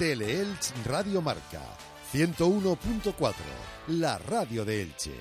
Teleelch Radio Marca 101.4, la radio de Elche.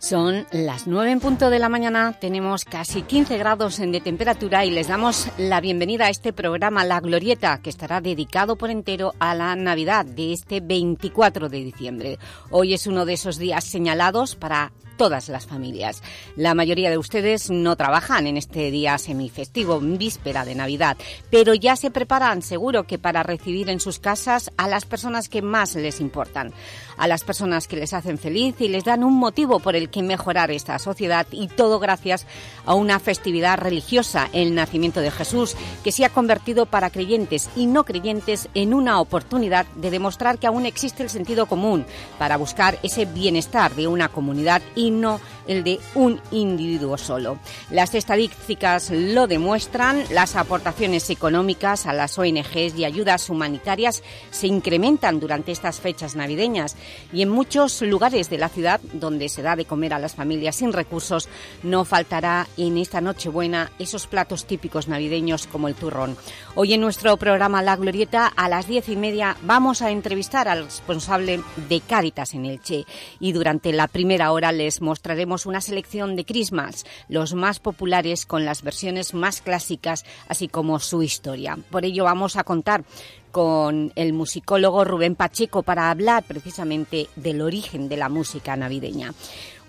Son las 9 en punto de la mañana, tenemos casi 15 grados de temperatura y les damos la bienvenida a este programa La Glorieta, que estará dedicado por entero a la Navidad de este 24 de diciembre. Hoy es uno de esos días señalados para todas las familias. La mayoría de ustedes no trabajan en este día semifestivo, víspera de Navidad, pero ya se preparan seguro que para recibir en sus casas a las personas que más les importan, a las personas que les hacen feliz y les dan un motivo por el que mejorar esta sociedad y todo gracias a una festividad religiosa, el nacimiento de Jesús, que se ha convertido para creyentes y no creyentes en una oportunidad de demostrar que aún existe el sentido común para buscar ese bienestar de una comunidad y no el de un individuo solo. Las estadísticas lo demuestran, las aportaciones económicas a las ONGs y ayudas humanitarias se incrementan durante estas fechas navideñas y en muchos lugares de la ciudad donde se da de comer a las familias sin recursos no faltará en esta Nochebuena esos platos típicos navideños como el turrón. Hoy en nuestro programa La Glorieta a las diez y media vamos a entrevistar al responsable de Cáritas en Elche y durante la primera hora les mostraremos una selección de crismas, los más populares con las versiones más clásicas, así como su historia. Por ello vamos a contar con el musicólogo Rubén Pacheco para hablar precisamente del origen de la música navideña.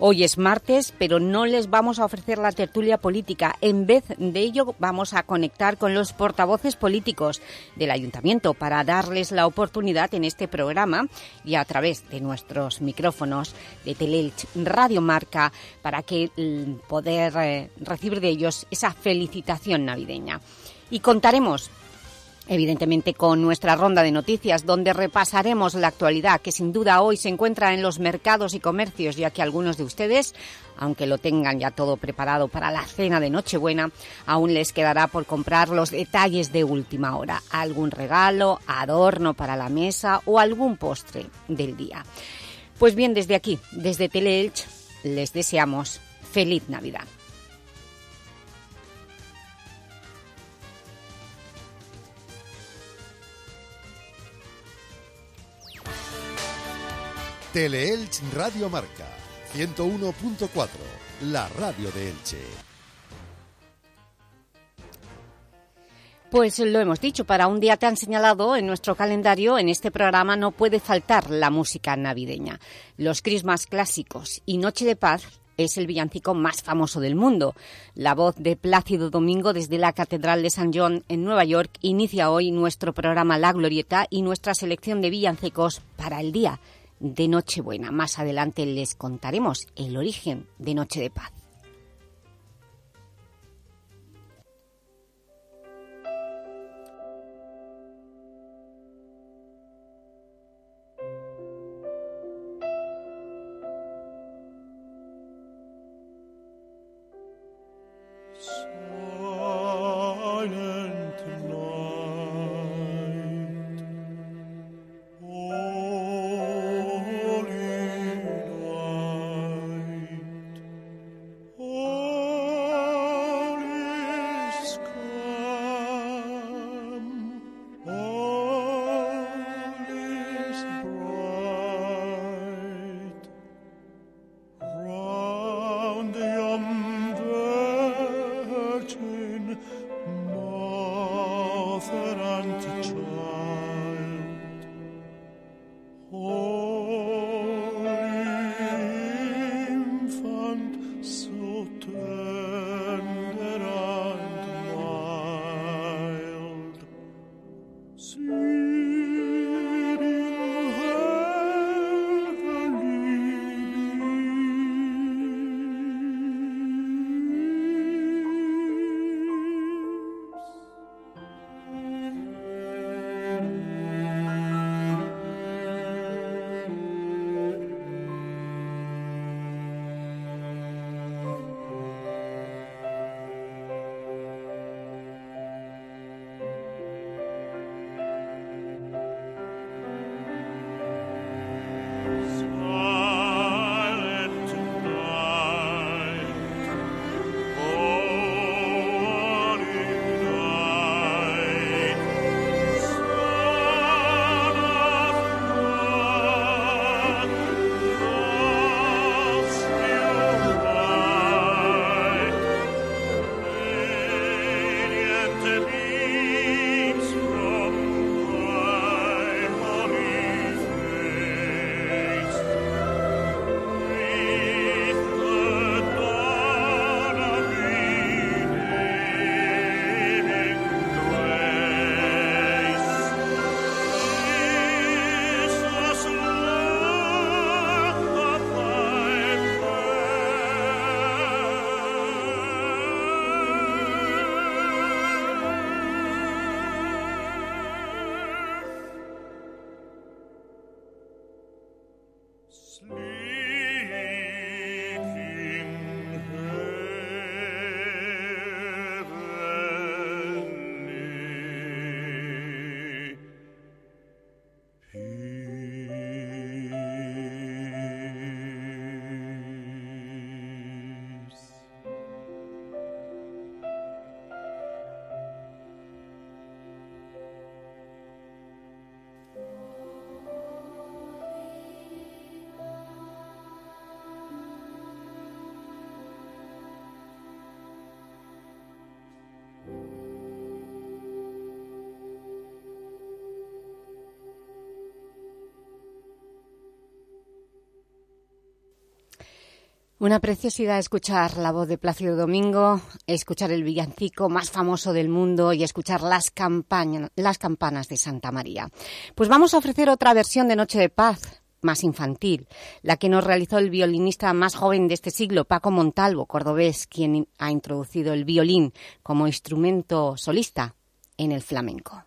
Hoy es martes, pero no les vamos a ofrecer la tertulia política. En vez de ello, vamos a conectar con los portavoces políticos del Ayuntamiento para darles la oportunidad en este programa y a través de nuestros micrófonos de Teleelch Radio Marca para que mm, poder eh, recibir de ellos esa felicitación navideña. Y contaremos evidentemente con nuestra ronda de noticias, donde repasaremos la actualidad que sin duda hoy se encuentra en los mercados y comercios, ya que algunos de ustedes, aunque lo tengan ya todo preparado para la cena de Nochebuena, aún les quedará por comprar los detalles de última hora, algún regalo, adorno para la mesa o algún postre del día. Pues bien, desde aquí, desde Teleelch, les deseamos feliz Navidad. Teleelch Radio Marca 101.4, la radio de Elche. Pues lo hemos dicho, para un día tan señalado en nuestro calendario, en este programa no puede faltar la música navideña. Los crismas clásicos y Noche de Paz es el villancico más famoso del mundo. La voz de Plácido Domingo desde la Catedral de San John en Nueva York inicia hoy nuestro programa La Glorieta y nuestra selección de villancicos para el día de Nochebuena. Más adelante les contaremos el origen de Noche de Paz. Una preciosidad escuchar la voz de Plácido Domingo, escuchar el villancico más famoso del mundo y escuchar las, las campanas de Santa María. Pues vamos a ofrecer otra versión de Noche de Paz, más infantil, la que nos realizó el violinista más joven de este siglo, Paco Montalvo, cordobés, quien ha introducido el violín como instrumento solista en el flamenco.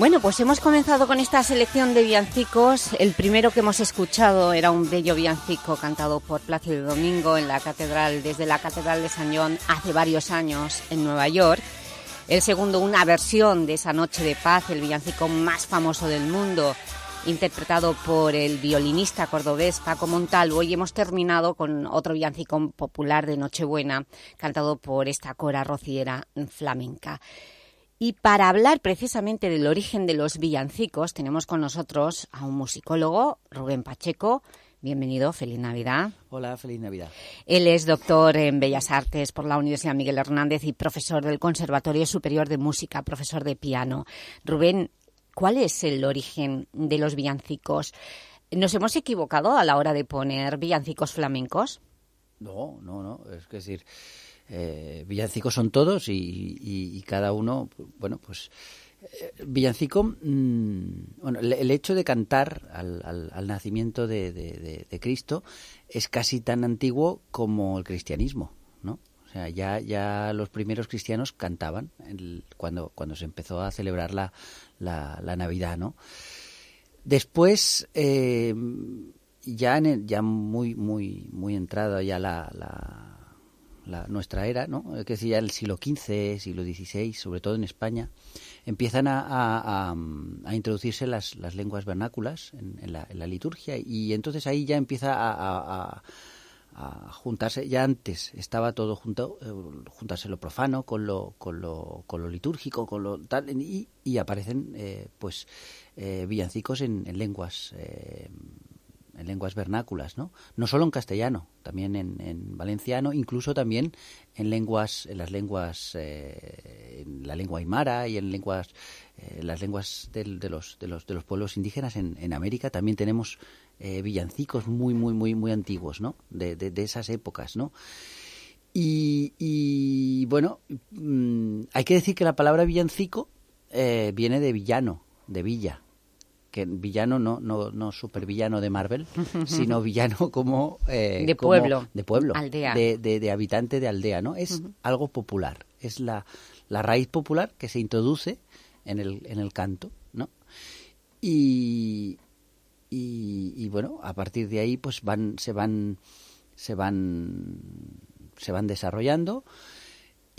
Bueno, pues hemos comenzado con esta selección de villancicos. El primero que hemos escuchado era un bello villancico cantado por Plácido Domingo en la catedral, desde la Catedral de San John hace varios años en Nueva York. El segundo, una versión de esa Noche de Paz, el villancico más famoso del mundo, interpretado por el violinista cordobés Paco Montalvo y hemos terminado con otro villancico popular de Nochebuena, cantado por esta cora rociera flamenca. Y para hablar precisamente del origen de los villancicos, tenemos con nosotros a un musicólogo, Rubén Pacheco. Bienvenido, feliz Navidad. Hola, feliz Navidad. Él es doctor en Bellas Artes por la Universidad Miguel Hernández y profesor del Conservatorio Superior de Música, profesor de piano. Rubén, ¿cuál es el origen de los villancicos? ¿Nos hemos equivocado a la hora de poner villancicos flamencos? No, no, no. Es decir, eh, villancicos son todos y, cada uno, bueno, pues eh, villancico, mm, bueno, el, hecho de cantar al, nacimiento de, Cristo es casi tan antiguo como el cristianismo, ¿no? O sea, ya, ya los primeros cristianos cantaban cuando, cuando se empezó a celebrar la, Navidad, ¿no? Después, eh, ya, en ya muy, muy, muy entrada ya la nuestra era, ¿no? que decía el siglo XV, siglo XVI, sobre todo en España, empiezan a, introducirse las, lenguas vernáculas en, la, liturgia y entonces ahí ya empieza a, juntarse, ya antes estaba todo junto, eh, juntarse lo profano con lo, con lo, con lo litúrgico, con lo tal, y, aparecen eh, pues eh, villancicos en, lenguas en lenguas vernáculas, ¿no? No solo en castellano, también en, valenciano, incluso también en lenguas, en las lenguas, eh, en la lengua aymara y en lenguas, eh, las lenguas de, los, de, los, de los pueblos indígenas en, América también tenemos eh, villancicos muy, muy, muy, muy antiguos, ¿no? De, de, esas épocas, ¿no? Y, bueno, mm, hay que decir que la palabra villancico viene de villano, de villa, que villano no, no, no supervillano de Marvel, sino villano como... Eh, de pueblo. de pueblo. Aldea. De, de, habitante de aldea, ¿no? Es algo popular. Es la, la raíz popular que se introduce en el, en el canto, ¿no? Y, y, bueno, a partir de ahí pues van, se van, se van, se van desarrollando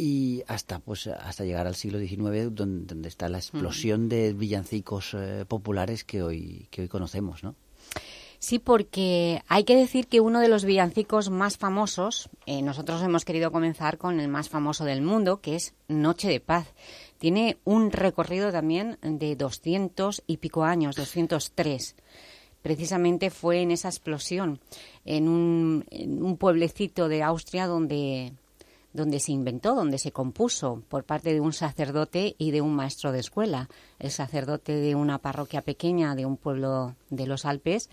y hasta pues hasta llegar al siglo XIX donde, está la explosión de villancicos eh, populares que hoy que hoy conocemos ¿no? Sí, porque hay que decir que uno de los villancicos más famosos, eh, nosotros hemos querido comenzar con el más famoso del mundo, que es Noche de Paz. Tiene un recorrido también de 200 y pico años, 203 precisamente fue en esa explosión, en un, en un pueblecito de Austria donde donde se inventó, donde se compuso por parte de un sacerdote y de un maestro de escuela. El sacerdote de una parroquia pequeña de un pueblo de los Alpes,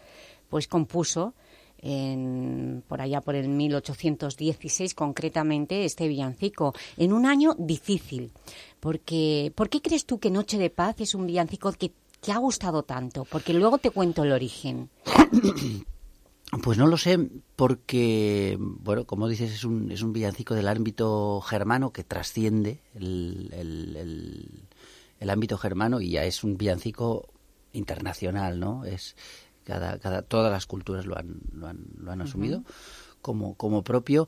pues compuso en, por allá por el 1816 concretamente este villancico, en un año difícil. Porque, ¿Por qué crees tú que Noche de Paz es un villancico que te ha gustado tanto? Porque luego te cuento el origen. Pues no lo sé, porque, bueno, como dices, es un, es un villancico del ámbito germano que trasciende el, el, ámbito germano y ya es un villancico internacional, ¿no? Es cada, cada, todas las culturas lo han, lo han, lo han asumido como, como propio.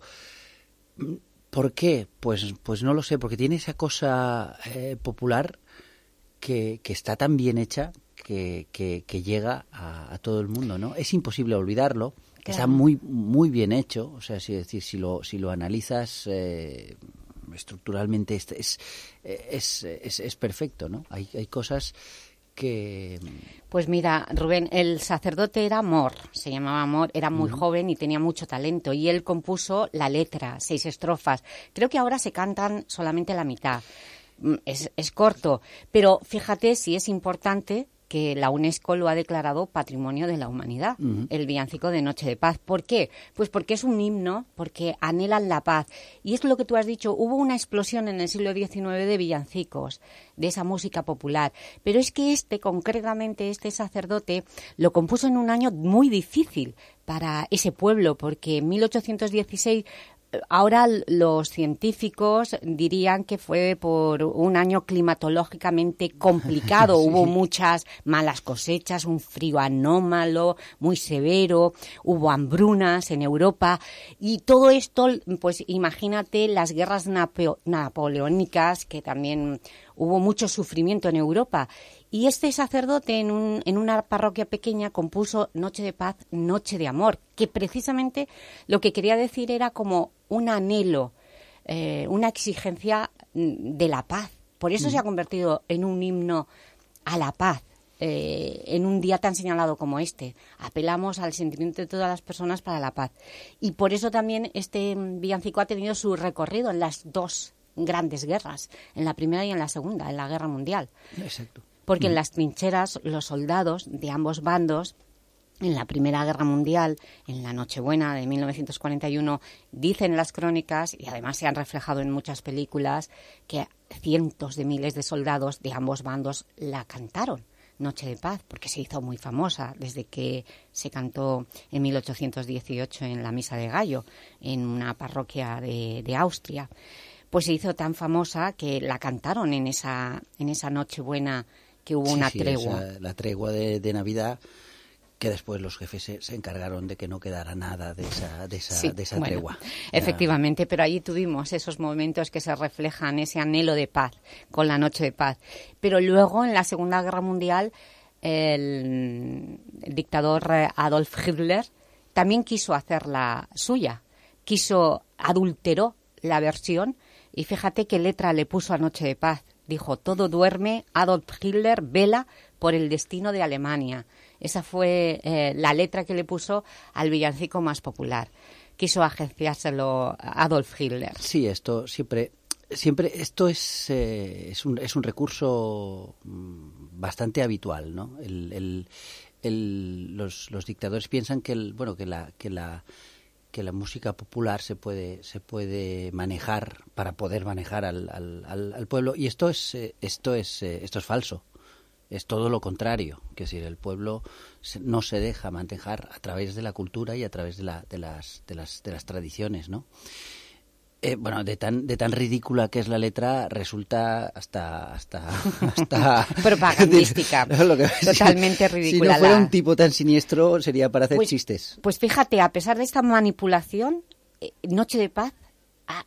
¿Por qué? Pues, pues no lo sé, porque tiene esa cosa eh, popular que, que está tan bien hecha que, que, llega a, todo el mundo, ¿no? Es imposible olvidarlo, está muy muy bien hecho, o sea, si decir si lo si lo analizas eh, estructuralmente es es, es, es, perfecto, ¿no? Hay, hay cosas que... Pues mira, Rubén, el sacerdote era Amor, se llamaba Amor, era muy joven y tenía mucho talento y él compuso la letra, seis estrofas. Creo que ahora se cantan solamente la mitad. Mm, es, es corto, pero fíjate si es importante que la UNESCO lo ha declarado Patrimonio de la Humanidad, el villancico de Noche de Paz. ¿Por qué? Pues porque es un himno, porque anhelan la paz. Y es lo que tú has dicho, hubo una explosión en el siglo XIX de villancicos, de esa música popular. Pero es que este, concretamente este sacerdote, lo compuso en un año muy difícil para ese pueblo, porque en 1816 ahora los científicos dirían que fue por un año climatológicamente complicado. Hubo muchas malas cosechas, un frío anómalo, muy severo, hubo hambrunas en Europa y todo esto, pues imagínate las guerras napoleónicas que también hubo mucho sufrimiento en Europa. Y este sacerdote en, un, en una parroquia pequeña compuso Noche de Paz, Noche de Amor, que precisamente lo que quería decir era como un anhelo, eh, una exigencia mm, de la paz. Por eso se ha convertido en un himno a la paz. Eh, en un día tan señalado como este. Apelamos al sentimiento de todas las personas para la paz. Y por eso también este villancico ha tenido su recorrido en las dos grandes guerras, en la primera y en la segunda, en la Guerra Mundial. Exacto. Porque en las trincheras los soldados de ambos bandos en la Primera Guerra Mundial, en la Nochebuena de 1941, dicen las crónicas, y además se han reflejado en muchas películas, que cientos de miles de soldados de ambos bandos la cantaron. Noche de Paz, porque se hizo muy famosa desde que se cantó en 1818 en la Misa de Gallo, en una parroquia de, Austria. Pues se hizo tan famosa que la cantaron en esa, en esa Nochebuena que hubo una tregua. la tregua de Navidad que después los jefes se, encargaron de que no quedara nada de esa, de esa, de esa tregua. Efectivamente, pero allí tuvimos esos momentos que se reflejan, ese anhelo de paz, con la noche de paz. Pero luego, en la Segunda Guerra Mundial, el, dictador Adolf Hitler también quiso hacer la suya, quiso, adulteró la versión y fíjate qué letra le puso a Noche de Paz. Dijo, todo duerme, Adolf Hitler vela por el destino de Alemania. Esa fue eh, la letra que le puso al villancico más popular. Quiso agenciárselo Adolf Hitler. Sí, esto siempre siempre esto es, eh, es, un, es un recurso mm, bastante habitual, ¿no? El, el, los, los, dictadores piensan que el, bueno que la que la que la música popular se puede se puede manejar para poder manejar al, al, al pueblo y esto es eh, esto es esto es falso es todo lo contrario, que es decir, el pueblo no se deja manejar a través de la cultura y a través de, la, de, las, de, las, de las tradiciones, ¿no? Eh, bueno, de tan, de tan ridícula que es la letra, resulta hasta... hasta, hasta Propagandística. totalmente ridícula. Si no fuera un tipo tan siniestro, sería para hacer pues, chistes. Pues fíjate, a pesar de esta manipulación, eh, Noche de Paz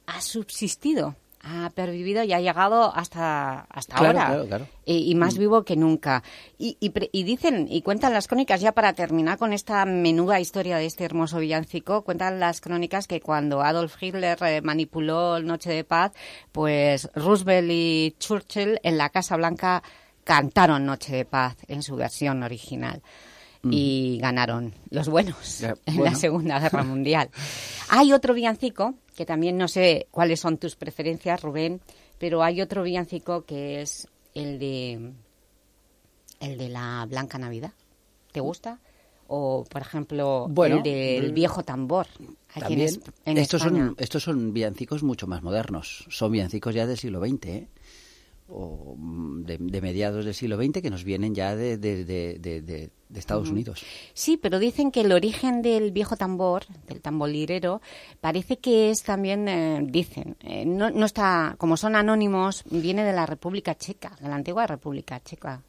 ha subsistido ha pervivido y ha llegado hasta, hasta ahora. Y, más mm. vivo que nunca. Y, y, dicen, y cuentan las crónicas, ya para terminar con esta menuda historia de este hermoso villancico, cuentan las crónicas que cuando Adolf Hitler eh, manipuló Noche de Paz, pues Roosevelt y Churchill en la Casa Blanca cantaron Noche de Paz en su versión original y ganaron los buenos en la Segunda Guerra Mundial. hay otro villancico, que también no sé cuáles son tus preferencias, Rubén, pero hay otro villancico que es el de el de la Blanca Navidad. ¿Te gusta? O, por ejemplo, el del mm, viejo tambor. También, estos, son, estos son villancicos mucho más modernos. Son villancicos ya del siglo XX, ¿eh? O mm, de, mediados del siglo XX que nos vienen ya de, de, Estados Unidos. Sí, pero dicen que el origen del viejo tambor, del tambolirero, parece que es también, eh, dicen, eh, no, no está, como son anónimos, viene de la República Checa, de la antigua República Checa.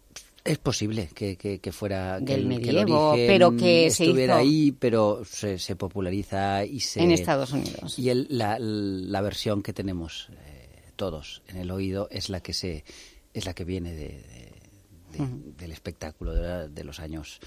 Es posible que, que, fuera del el, medievo, pero que se estuviera ahí, pero se, se, populariza y se en Estados Unidos. Y el, la, la, versión que tenemos todos en el oído es la que se es la que viene de, del espectáculo de, los años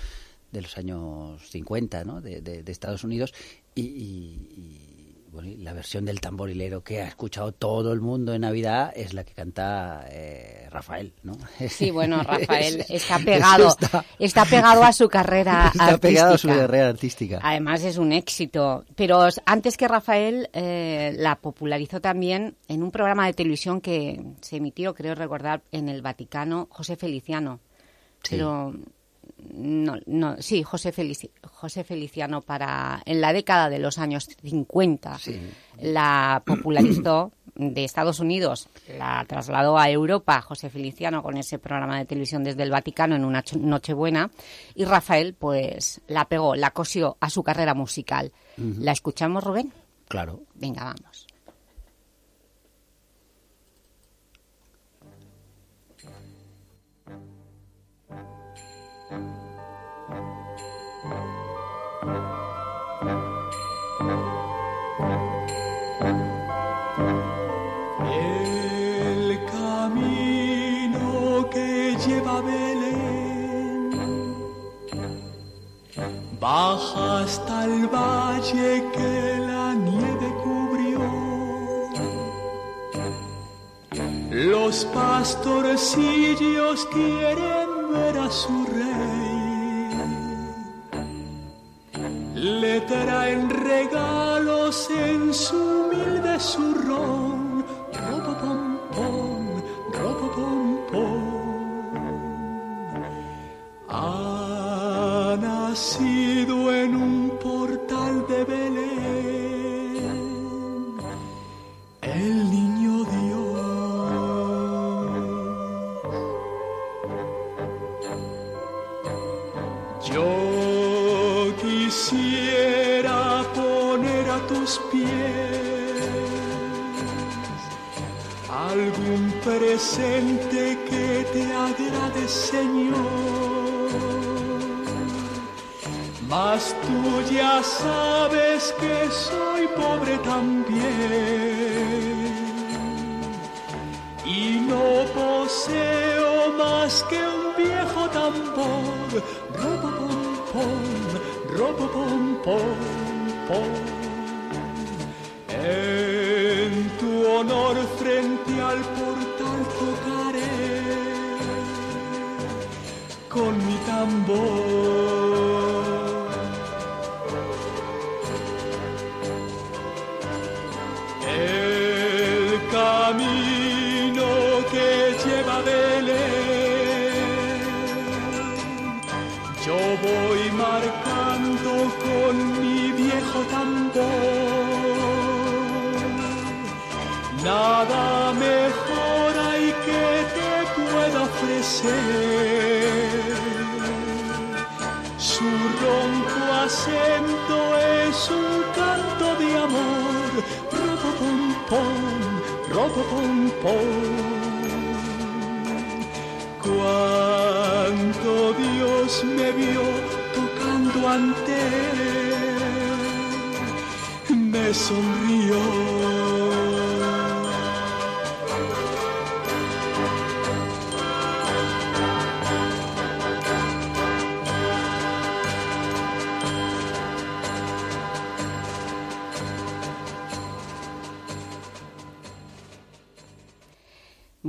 de los años 50 ¿no? de, Estados Unidos y la versión del tamborilero que ha escuchado todo el mundo en Navidad es la que canta eh, Rafael, ¿no? Sí, bueno, Rafael está pegado, está, pegado a su carrera está pegado a su carrera artística. Además es un éxito. Pero antes que Rafael eh, la popularizó también en un programa de televisión que se emitió, creo recordar, en el Vaticano, José Feliciano. Pero no, no, sí, José, José Feliciano para en la década de los años 50 la popularizó de Estados Unidos, la trasladó a Europa José Feliciano con ese programa de televisión desde el Vaticano en una Nochebuena y Rafael pues la pegó, la cosió a su carrera musical. ¿La escuchamos, Rubén? Claro. Venga, vamos. Baja hasta el valle que la nieve cubrió. Los pastorcillos quieren ver a su rey. Le traen regalos en su humilde zurrón. Robo pom pom, robo pom presente que te agrade, Señor. Mas tú ya sabes que soy pobre también y no poseo más que un viejo tambor. Robo pom pom, robo pom pom pom. En tu honor frente al tambor. El camino que lleva Belén, yo voy marcando con mi viejo tambor. Nada mejor hay que te pueda ofrecer. Es un canto de amor. Robo pom pom, robo pom pom. Cuánto Dios me vio tocando ante él, me sonrió.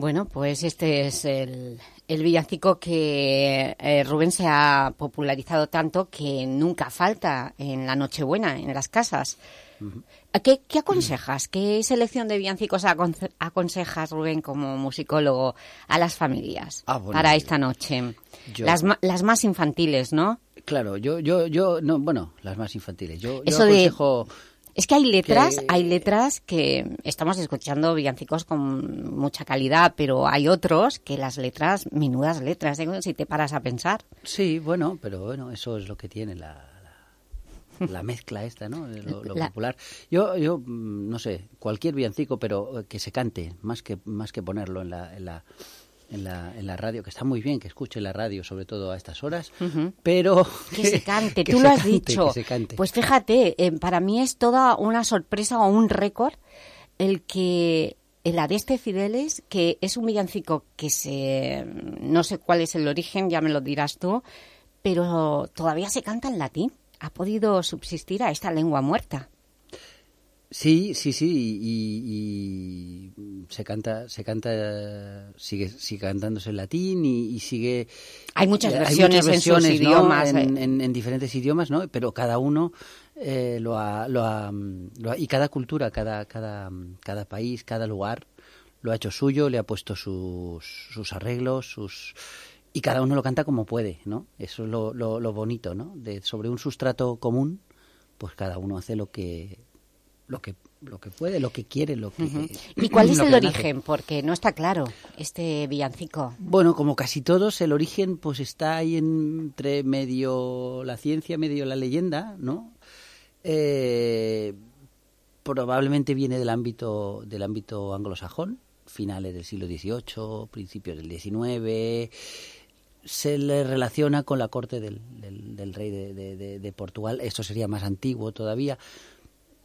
Bueno, pues este es el, el villancico que eh, Rubén se ha popularizado tanto que nunca falta en la Nochebuena, en las casas. ¿Qué, qué aconsejas? ¿Qué selección de villancicos aconse- aconsejas, Rubén, como musicólogo, a las familias Ah, bueno, para yo- esta noche? yo- Las, las más infantiles, ¿no? Claro, yo, yo, yo, no, bueno, las más infantiles. Yo, yo Eso de- aconsejo... Es que hay letras, Que- hay letras que estamos escuchando villancicos con mucha calidad, pero hay otros que las letras, menudas letras, ¿eh? si te paras a pensar. Sí, bueno, pero bueno, eso es lo que tiene la, la, la mezcla esta, ¿no? Lo, lo La- popular. Yo, yo, mm, no sé, cualquier villancico, pero eh, que se cante, más que, más que ponerlo en la, en la, en la, en la radio, que está muy bien que escuche la radio, sobre todo a estas horas, pero... Que se cante, que tú se lo has cante, dicho. que se cante. Pues fíjate, eh, para mí es toda una sorpresa o un récord el que el Adeste Fideles, que es un villancico que se... no sé cuál es el origen, ya me lo dirás tú, pero todavía se canta en latín. Ha podido subsistir a esta lengua muerta. Sí, sí, sí, y, y se canta, se canta, sigue, sigue cantándose en latín y, y sigue. Hay muchas versiones en sus ¿no? idiomas, en, eh. en- en diferentes idiomas, ¿no? Pero cada uno eh, lo, ha, lo, ha, mm, lo ha- y cada cultura, cada, cada, mm, cada país, cada lugar lo ha hecho suyo, le ha puesto sus, sus arreglos, sus y cada uno lo canta como puede, ¿no? Eso es lo, lo, lo bonito, ¿no? De sobre un sustrato común, pues cada uno hace lo que lo que lo que puede, lo que quiere, lo que ¿Y cuál es el origen? Porque no está claro este villancico. Bueno, como casi todos, el origen pues está ahí entre medio la ciencia, medio la leyenda, ¿no? Eh, probablemente viene del ámbito del ámbito anglosajón, finales del siglo XVIII, principios del XIX. Se le relaciona con la corte del, del, rey de, de, Portugal. Esto sería más antiguo todavía.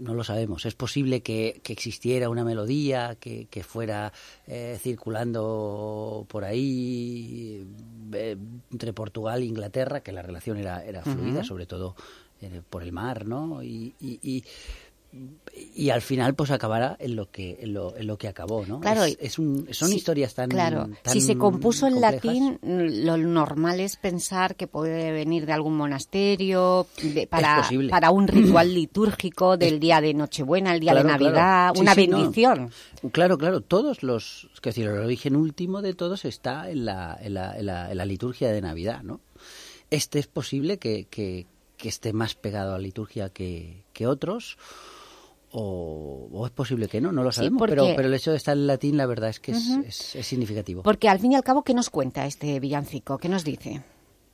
No lo sabemos. Es posible que, que existiera una melodía que, que fuera eh, circulando por ahí eh, entre Portugal e Inglaterra, que la relación era, era fluida, sobre todo eh, por el mar, ¿no? y, y y al final pues acabará en lo que en lo, en lo que acabó no claro es, un, son historias tan claro. si se compuso en latín lo normal es pensar que puede venir de algún monasterio para para un ritual litúrgico del día de Nochebuena el día de Navidad una bendición. Claro claro. Todos los es decir el origen último de todos está en la, en la, en la, liturgia de Navidad no este es posible que, que, que esté más pegado a la liturgia que, que otros o, es posible que no, no lo sabemos, pero, pero el hecho de estar en latín la verdad es que es, es, significativo. Porque al fin y al cabo, ¿qué nos cuenta este villancico? ¿Qué nos dice?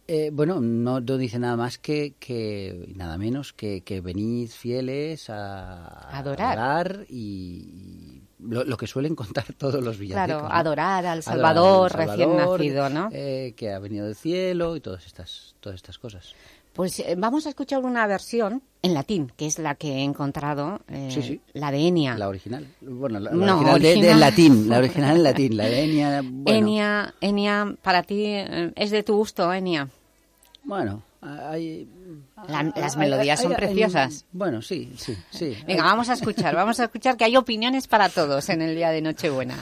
Eh, bueno, no, dice nada más que, que nada menos que, que venid fieles a adorar, y, lo, que suelen contar todos los villancicos. Claro, adorar al Salvador, recién nacido, ¿no? Eh, que ha venido del cielo y todas estas, todas estas cosas. Pues eh, vamos a escuchar una versión en latín, que es la que he encontrado, eh, la de Enia. La original. Bueno, la, original, De, latín, la original en latín, la de Enia. Enia, Enia, para ti eh, es de tu gusto, Enia. Bueno, hay, las melodías son preciosas. bueno, sí, sí, sí. Venga, vamos a escuchar, vamos a escuchar que hay opiniones para todos en el día de Nochebuena.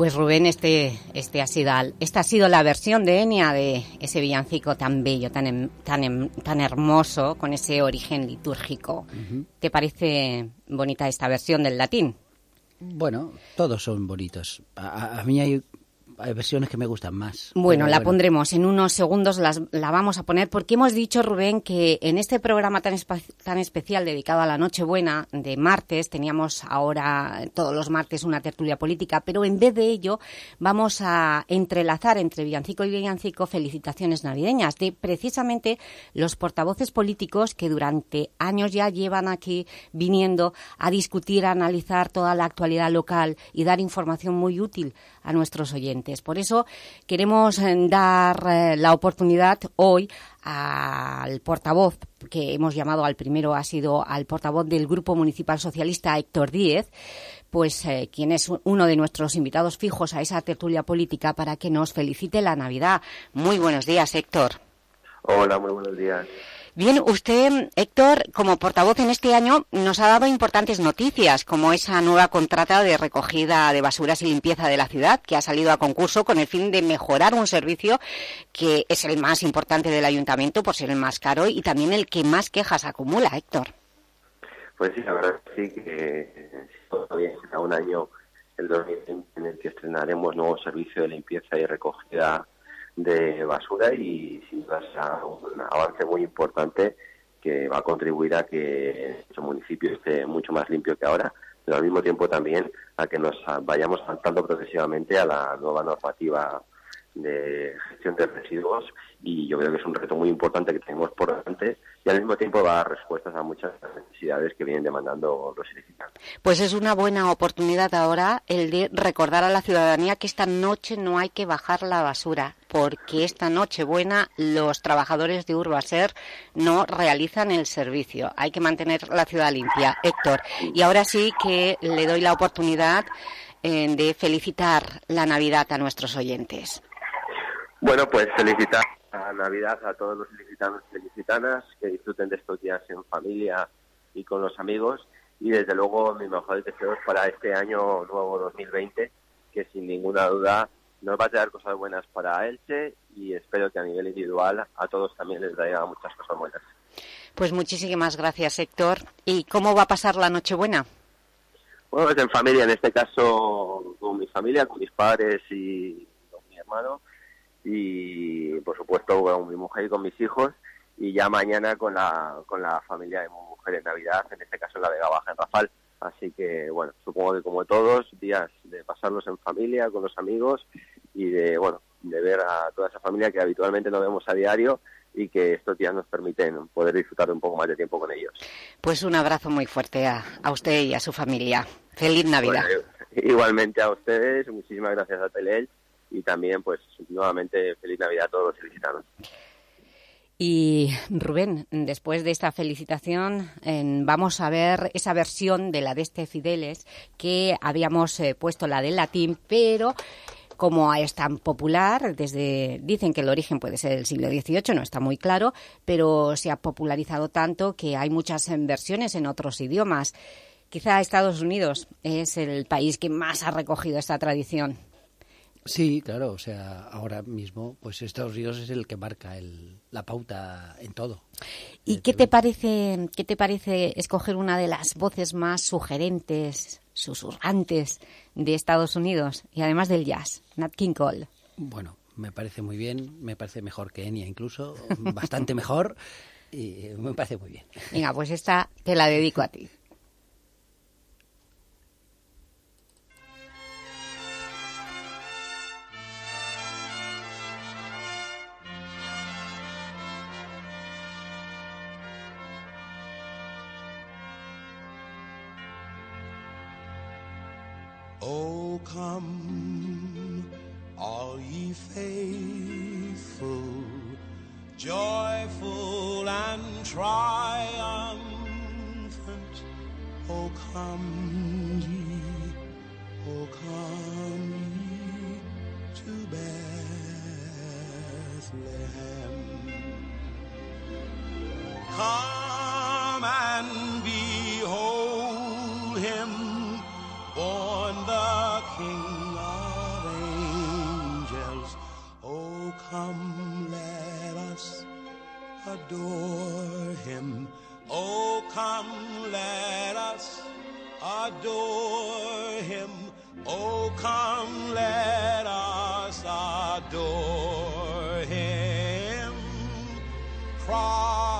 Pues Rubén, este, este ha sido, esta ha sido la versión de Enia de ese villancico tan bello, tan, em, tan, em, tan hermoso, con ese origen litúrgico. ¿Te parece bonita esta versión del latín? Bueno, todos son bonitos. A, a mí hay hay versiones que me gustan más. Bueno, la pondremos en unos segundos, la vamos a poner, porque hemos dicho, Rubén, que en este programa tan, tan especial dedicado a la Nochebuena de martes, teníamos ahora todos los martes una tertulia política, pero en vez de ello vamos a entrelazar entre villancico y villancico felicitaciones navideñas de precisamente los portavoces políticos que durante años ya llevan aquí viniendo a discutir, a analizar toda la actualidad local y dar información muy útil a nuestros oyentes. Por eso queremos eh, dar eh, la oportunidad hoy al portavoz, que hemos llamado al primero, ha sido al portavoz del Grupo Municipal Socialista, Héctor Díez, pues eh, quien es uno de nuestros invitados fijos a esa tertulia política para que nos felicite la Navidad. Muy buenos días, Héctor. Hola, muy buenos días. Bien, usted, Héctor, como portavoz en este año, nos ha dado importantes noticias, como esa nueva contrata de recogida de basuras y limpieza de la ciudad, que ha salido a concurso con el fin de mejorar un servicio que es el más importante del ayuntamiento por ser el más caro y también el que más quejas acumula, Héctor. Pues sí, la verdad sí que todavía queda un año, el 2020, en el que estrenaremos nuevo servicio de limpieza y recogida de basura y sin duda será un avance muy importante que va a contribuir a que nuestro municipio esté mucho más limpio que ahora, pero al mismo tiempo también a que nos vayamos saltando progresivamente a la nueva normativa de gestión de residuos y yo creo que es un reto muy importante que tenemos por delante y al mismo tiempo va a dar respuestas a muchas necesidades que vienen demandando los ilicitanos. Pues es una buena oportunidad ahora el de recordar a la ciudadanía que esta noche no hay que bajar la basura, porque esta noche buena los trabajadores de Urbaser no realizan el servicio. Hay que mantener la ciudad limpia. Héctor, y ahora sí que le doy la oportunidad eh, de felicitar la Navidad a nuestros oyentes. Bueno, pues felicitar a Navidad a todos los ilicitanos y ilicitanas, que disfruten de estos días en familia y con los amigos. Y desde luego mis mejores deseos para este año nuevo 2020, que sin ninguna duda nos va a traer cosas buenas para Elche y espero que a nivel individual a todos también les traiga muchas cosas buenas. Pues muchísimas gracias, Héctor. ¿Y cómo va a pasar la Nochebuena? Bueno, pues en familia, en este caso con mi familia, con mis padres y con mi hermano y por supuesto con mi mujer y con mis hijos y ya mañana con la, con la familia de mi mujer en Navidad, en este caso en la Vega Baja en Rafal. Así que, bueno, supongo que como todos, días de pasarlos en familia, con los amigos y de, bueno, de ver a toda esa familia que habitualmente no vemos a diario y que estos días nos permiten poder disfrutar de un poco más de tiempo con ellos. Pues un abrazo muy fuerte a, a usted y a su familia. Feliz Navidad. igualmente a ustedes, muchísimas gracias a Telel y también pues nuevamente feliz Navidad a todos los ilicitanos. Y Rubén, después de esta felicitación vamos a ver esa versión de la de este Fideles que habíamos eh, puesto la del latín, pero como es tan popular, desde dicen que el origen puede ser del siglo XVIII, no está muy claro, pero se ha popularizado tanto que hay muchas versiones en otros idiomas. Quizá Estados Unidos es el país que más ha recogido esta tradición. Sí, claro, o sea, ahora mismo pues Estados Unidos es el que marca el, la pauta en todo. ¿Y qué te parece qué te parece escoger una de las voces más sugerentes, susurrantes de Estados Unidos y además del jazz, Nat King Cole? Bueno, me parece muy bien, me parece mejor que Enya incluso, bastante mejor y me parece muy bien. Venga, pues esta te la dedico a ti. Oh, come, all ye faithful, joyful and triumphant. Oh, come ye, oh, come ye to Bethlehem. Come adore him. Oh, come, let us adore him. Oh, come, let us adore him. Christ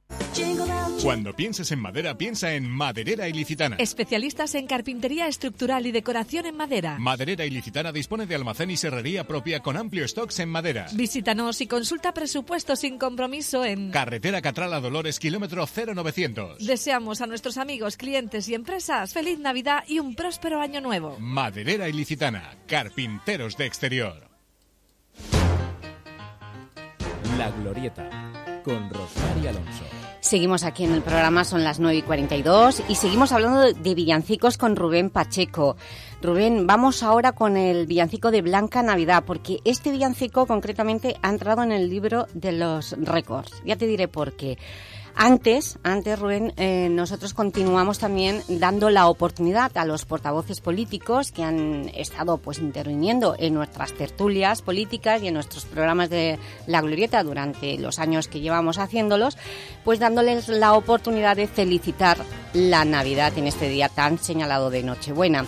Cuando pienses en madera, piensa en Maderera Ilicitana. Especialistas en carpintería estructural y decoración en madera. Maderera Ilicitana dispone de almacén y serrería propia con amplio stocks en madera. Visítanos y consulta presupuesto sin compromiso en Carretera Catral a Dolores, kilómetro 0900. Deseamos a nuestros amigos, clientes y empresas feliz Navidad y un próspero año nuevo. Maderera Ilicitana, carpinteros de exterior. La Glorieta, con Rosmar y Alonso. Seguimos aquí en el programa, son las 9 y 42 y seguimos hablando de, villancicos con Rubén Pacheco. Rubén, vamos ahora con el villancico de Blanca Navidad, porque este villancico concretamente ha entrado en el libro de los récords. Ya te diré por qué. Antes, antes Rubén, eh, nosotros continuamos también dando la oportunidad a los portavoces políticos que han estado pues interviniendo en nuestras tertulias políticas y en nuestros programas de La Glorieta durante los años que llevamos haciéndolos, pues dándoles la oportunidad de felicitar la Navidad en este día tan señalado de Nochebuena.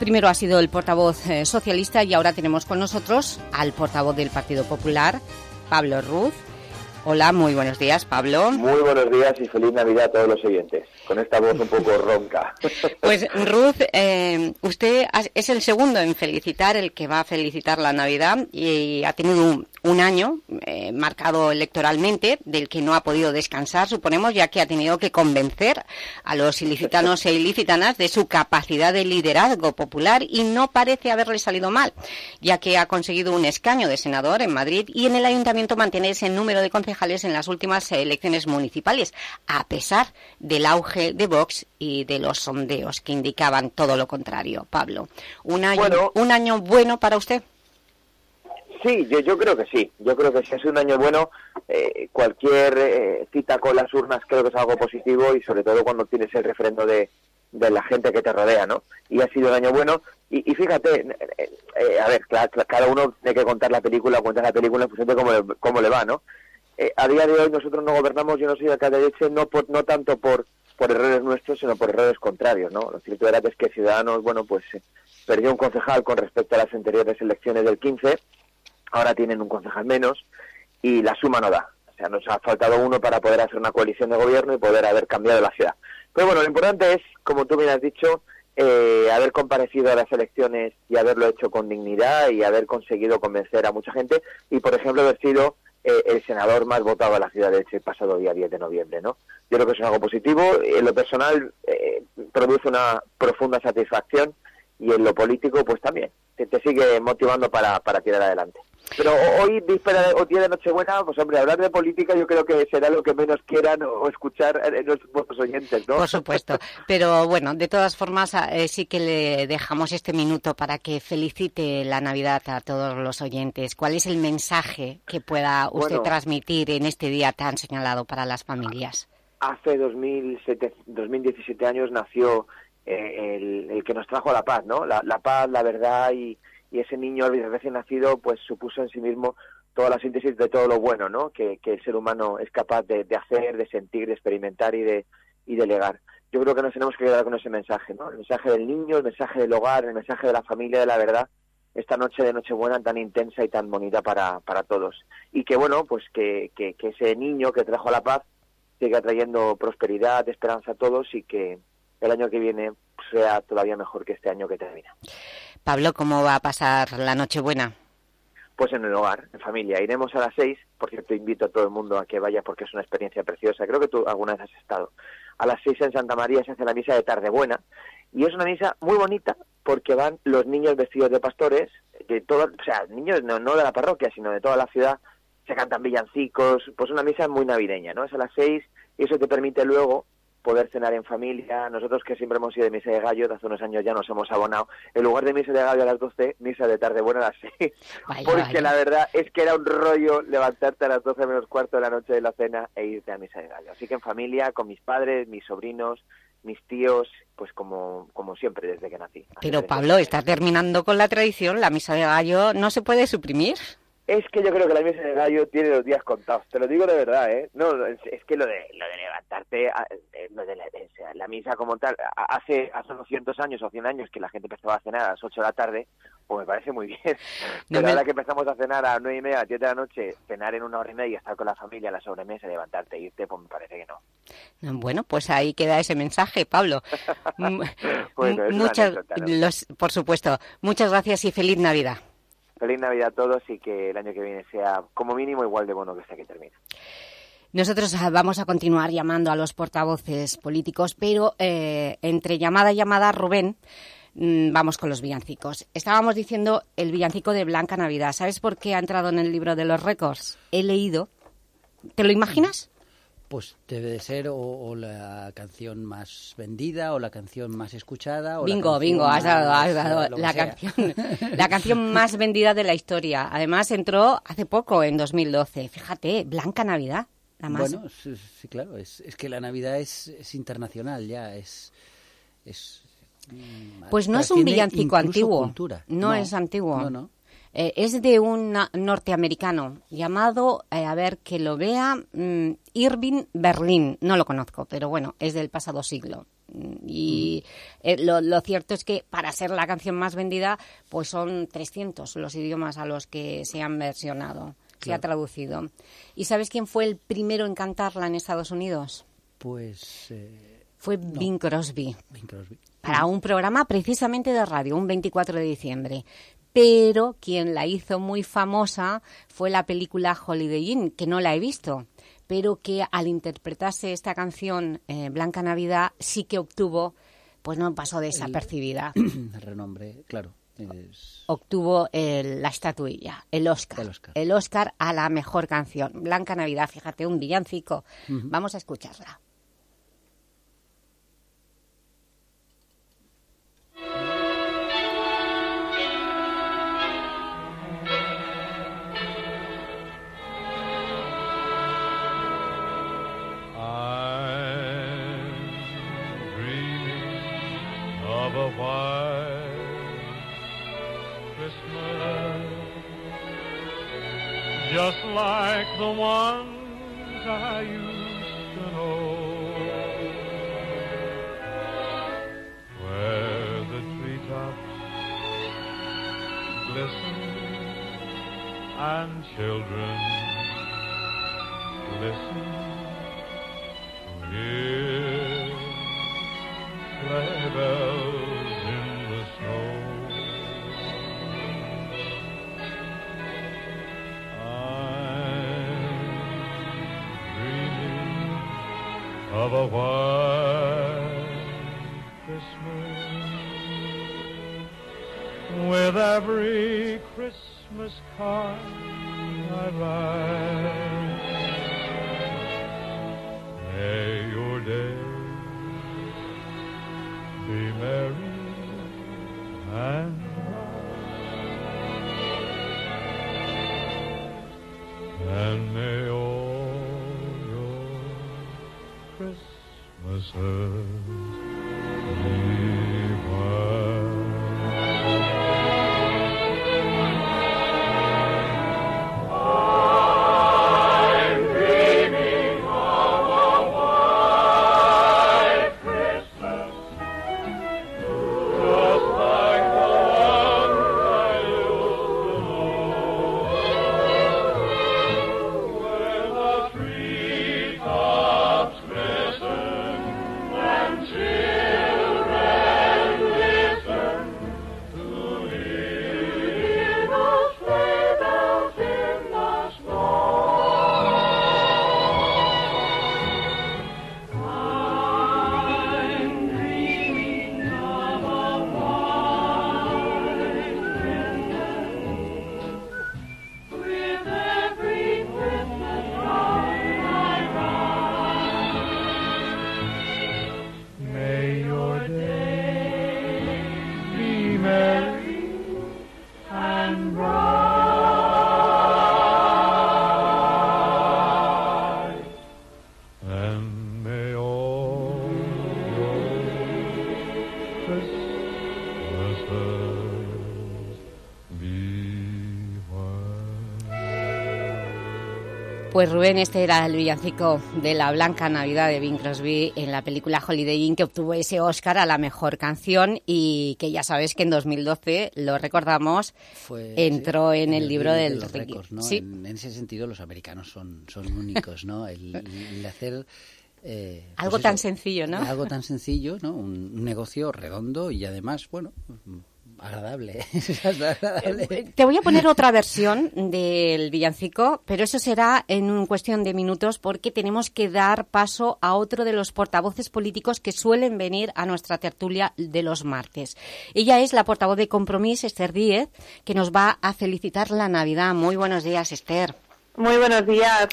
Primero ha sido el portavoz eh, socialista y ahora tenemos con nosotros al portavoz del Partido Popular, Pablo Ruz. Hola, muy buenos días, Pablo. Muy buenos días y feliz Navidad a todos los oyentes, con esta voz un poco ronca. Pues Ruth, eh, usted es el segundo en felicitar, el que va a felicitar la Navidad y ha tenido un, un año eh, marcado electoralmente del que no ha podido descansar, suponemos, ya que ha tenido que convencer a los ilicitanos e ilicitanas de su capacidad de liderazgo popular y no parece haberle salido mal, ya que ha conseguido un escaño de senador en Madrid y en el ayuntamiento mantiene ese número de concejales en las últimas elecciones municipales, a pesar del auge de Vox y de los sondeos que indicaban todo lo contrario. Pablo, ¿un año Bueno. un año bueno para usted? Sí, yo, yo creo que sí. Yo creo que si es un año bueno, eh, cualquier eh, cita con las urnas creo que es algo positivo y sobre todo cuando tienes el refrendo de, de la gente que te rodea, ¿no? Y ha sido un año bueno. Y, y fíjate, eh, eh, a ver, cada uno tiene que contar la película, cuenta la película en función de cómo le, cómo le va, ¿no? Eh, a día de hoy nosotros no gobernamos, yo no soy acá de no, por, no tanto por, por errores nuestros, sino por errores contrarios, ¿no? Lo cierto era que es que Ciudadanos, bueno, pues eh, perdió un concejal con respecto a las anteriores elecciones del 15, ahora tienen un concejal menos y la suma no da. O sea, nos ha faltado uno para poder hacer una coalición de gobierno y poder haber cambiado la ciudad. Pero bueno, lo importante es, como tú bien has dicho, eh, haber comparecido a las elecciones y haberlo hecho con dignidad y haber conseguido convencer a mucha gente y, por ejemplo, haber sido eh, el senador más votado de la ciudad de Elche el pasado día 10 de noviembre, ¿no? Yo creo que es algo positivo, en lo personal eh, produce una profunda satisfacción y en lo político pues también, te, te sigue motivando para, para tirar adelante. Pero hoy, víspera de, o día de Nochebuena, pues hombre, hablar de política yo creo que será lo que menos quieran o escuchar eh, nuestros oyentes, ¿no? Por supuesto. Pero bueno, de todas formas, eh, sí que le dejamos este minuto para que felicite la Navidad a todos los oyentes. ¿Cuál es el mensaje que pueda usted Bueno. transmitir en este día tan señalado para las familias? hace 2007 2017 años nació eh, el, el que nos trajo la paz, ¿no? La, la paz, la verdad y, y ese niño recién nacido pues supuso en sí mismo toda la síntesis de todo lo bueno, ¿no? Que, que el ser humano es capaz de, hacer, de sentir, de experimentar y de, y de legar. Yo creo que nos tenemos que quedar con ese mensaje, ¿no? El mensaje del niño, el mensaje del hogar, el mensaje de la familia, de la verdad, esta noche de Nochebuena tan intensa y tan bonita para, para todos. Y que, bueno, pues que, que, que ese niño que trajo la paz siga trayendo prosperidad, esperanza a todos y que el año que viene sea todavía mejor que este año que termina. Pablo, ¿cómo va a pasar la Nochebuena? Pues en el hogar, en familia. Iremos a las seis, por cierto, invito a todo el mundo a que vaya porque es una experiencia preciosa. Creo que tú alguna vez has estado. A las seis en Santa María se hace la misa de tarde buena y es una misa muy bonita porque van los niños vestidos de pastores, de todo, o sea, niños no, no de la parroquia, sino de toda la ciudad, se cantan villancicos, pues una misa muy navideña, ¿no? Es a las seis y eso te permite luego poder cenar en familia. Nosotros que siempre hemos ido de misa de gallo, de hace unos años ya nos hemos abonado. En lugar de misa de gallo a las 12, misa de tarde buena a las 6. Vaya, Porque vaya. la verdad es que era un rollo levantarte a las 12 menos cuarto de la noche de la cena e irte a misa de gallo. Así que en familia, con mis padres, mis sobrinos, mis tíos, pues como, como siempre desde que nací. Pero 30 Pablo, está terminando con la tradición, la misa de gallo no se puede suprimir. Es que yo creo que la misa de gallo tiene los días contados, te lo digo de verdad, ¿eh? No, es, es que lo de, lo de levantarte, a- eh, lo de la, misa como tal, hace, hace 200 años o 100 años que la gente empezaba a cenar a las 8 de la tarde, pues me parece muy bien. No Pero me- ahora que empezamos a cenar a las 9 y media, a las 10 de la noche, cenar en una hora y media, estar con la familia a la sobremesa, levantarte e irte, pues me parece que no. Bueno, pues ahí queda ese mensaje, Pablo. Bueno, muchas, anécdota, ¿no? los- por supuesto. Muchas gracias y feliz Navidad. Feliz Navidad a todos y que el año que viene sea como mínimo igual de bueno que este que termina. Nosotros ah, vamos a continuar llamando a los portavoces políticos, pero eh, entre llamada y llamada, Rubén, mm, vamos con los villancicos. Estábamos diciendo el villancico de Blanca Navidad. ¿Sabes por qué ha entrado en el libro de los récords? He leído. ¿Te lo imaginas? Pues debe de ser o, o la canción más vendida o la canción más escuchada. O Bingo, bingo, has dado, has dado eh, la sea. canción, la canción más vendida de la historia. Además entró hace poco, en 2012. Fíjate, Blanca Navidad, la más. Bueno, sí, sí, claro, es, es que la Navidad es, es internacional ya, es... es mm, Pues no es un villancico antiguo. cultura. No, es antiguo. No, no. Eh, es de un norteamericano llamado, eh, a ver que lo vea, mm, Irving Berlin. No lo conozco, pero bueno, es del pasado siglo. Mm, Y eh, lo, lo cierto es que para ser la canción más vendida, pues son 300 los idiomas a los que se han versionado, se ha traducido. ¿Y sabes quién fue el primero en cantarla en Estados Unidos? Pues... Fue Bing Crosby Bing Crosby. para un programa precisamente de radio, un 24 de diciembre. Pero quien la hizo muy famosa fue la película Holiday Inn, que no la he visto, pero que al interpretarse esta canción, eh, Blanca Navidad, sí que obtuvo, pues no pasó desapercibida, El renombre, claro. Es... obtuvo el- la estatuilla, el Oscar, El Oscar. Oscar a la mejor canción. Blanca Navidad, fíjate, un villancico. Vamos a escucharla. Like the ones I used to know, where the treetops glisten and children listen of a white Christmas. With every Christmas card I write, may Pues Rubén, este era el villancico de la Blanca Navidad de Bing Crosby en la película Holiday Inn que obtuvo ese Oscar a la mejor canción y que ya sabes que en 2012, lo recordamos, Fue, entró sí, en el libro de del los récords, ¿no? Sí. En, en ese sentido los americanos son, son únicos, ¿no? El, el hacer... eh, pues Algo tan sencillo, ¿no? Algo tan sencillo, ¿no? Un, un negocio redondo y además, bueno, agradable. agradable. Te voy a poner otra versión del villancico, pero eso será en un cuestión de minutos porque tenemos que dar paso a otro de los portavoces políticos que suelen venir a nuestra tertulia de los martes. Ella es la portavoz de Compromís, Esther Díez, que nos va a felicitar la Navidad. Muy buenos días, Esther. Muy buenos días.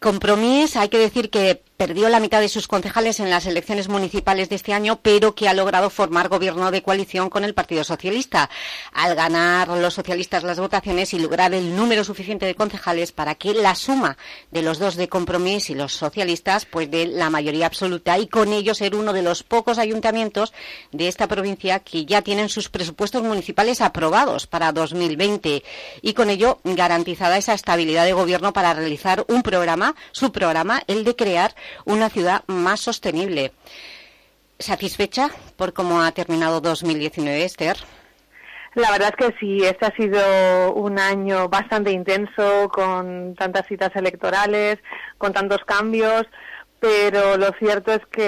Compromís, hay que decir que perdió la mitad de sus concejales en las elecciones municipales de este año, pero que ha logrado formar gobierno de coalición con el Partido Socialista, al ganar los socialistas las votaciones y lograr el número suficiente de concejales para que la suma de los dos de Compromís y los socialistas pues dé la mayoría absoluta y con ello ser uno de los pocos ayuntamientos de esta provincia que ya tienen sus presupuestos municipales aprobados para 2020 y con ello garantizada esa estabilidad de gobierno para realizar un programa, su programa, el de crear una ciudad más sostenible. ¿Satisfecha por cómo ha terminado 2019, Esther? La verdad es que sí, este ha sido un año bastante intenso, con tantas citas electorales, con tantos cambios, pero lo cierto es que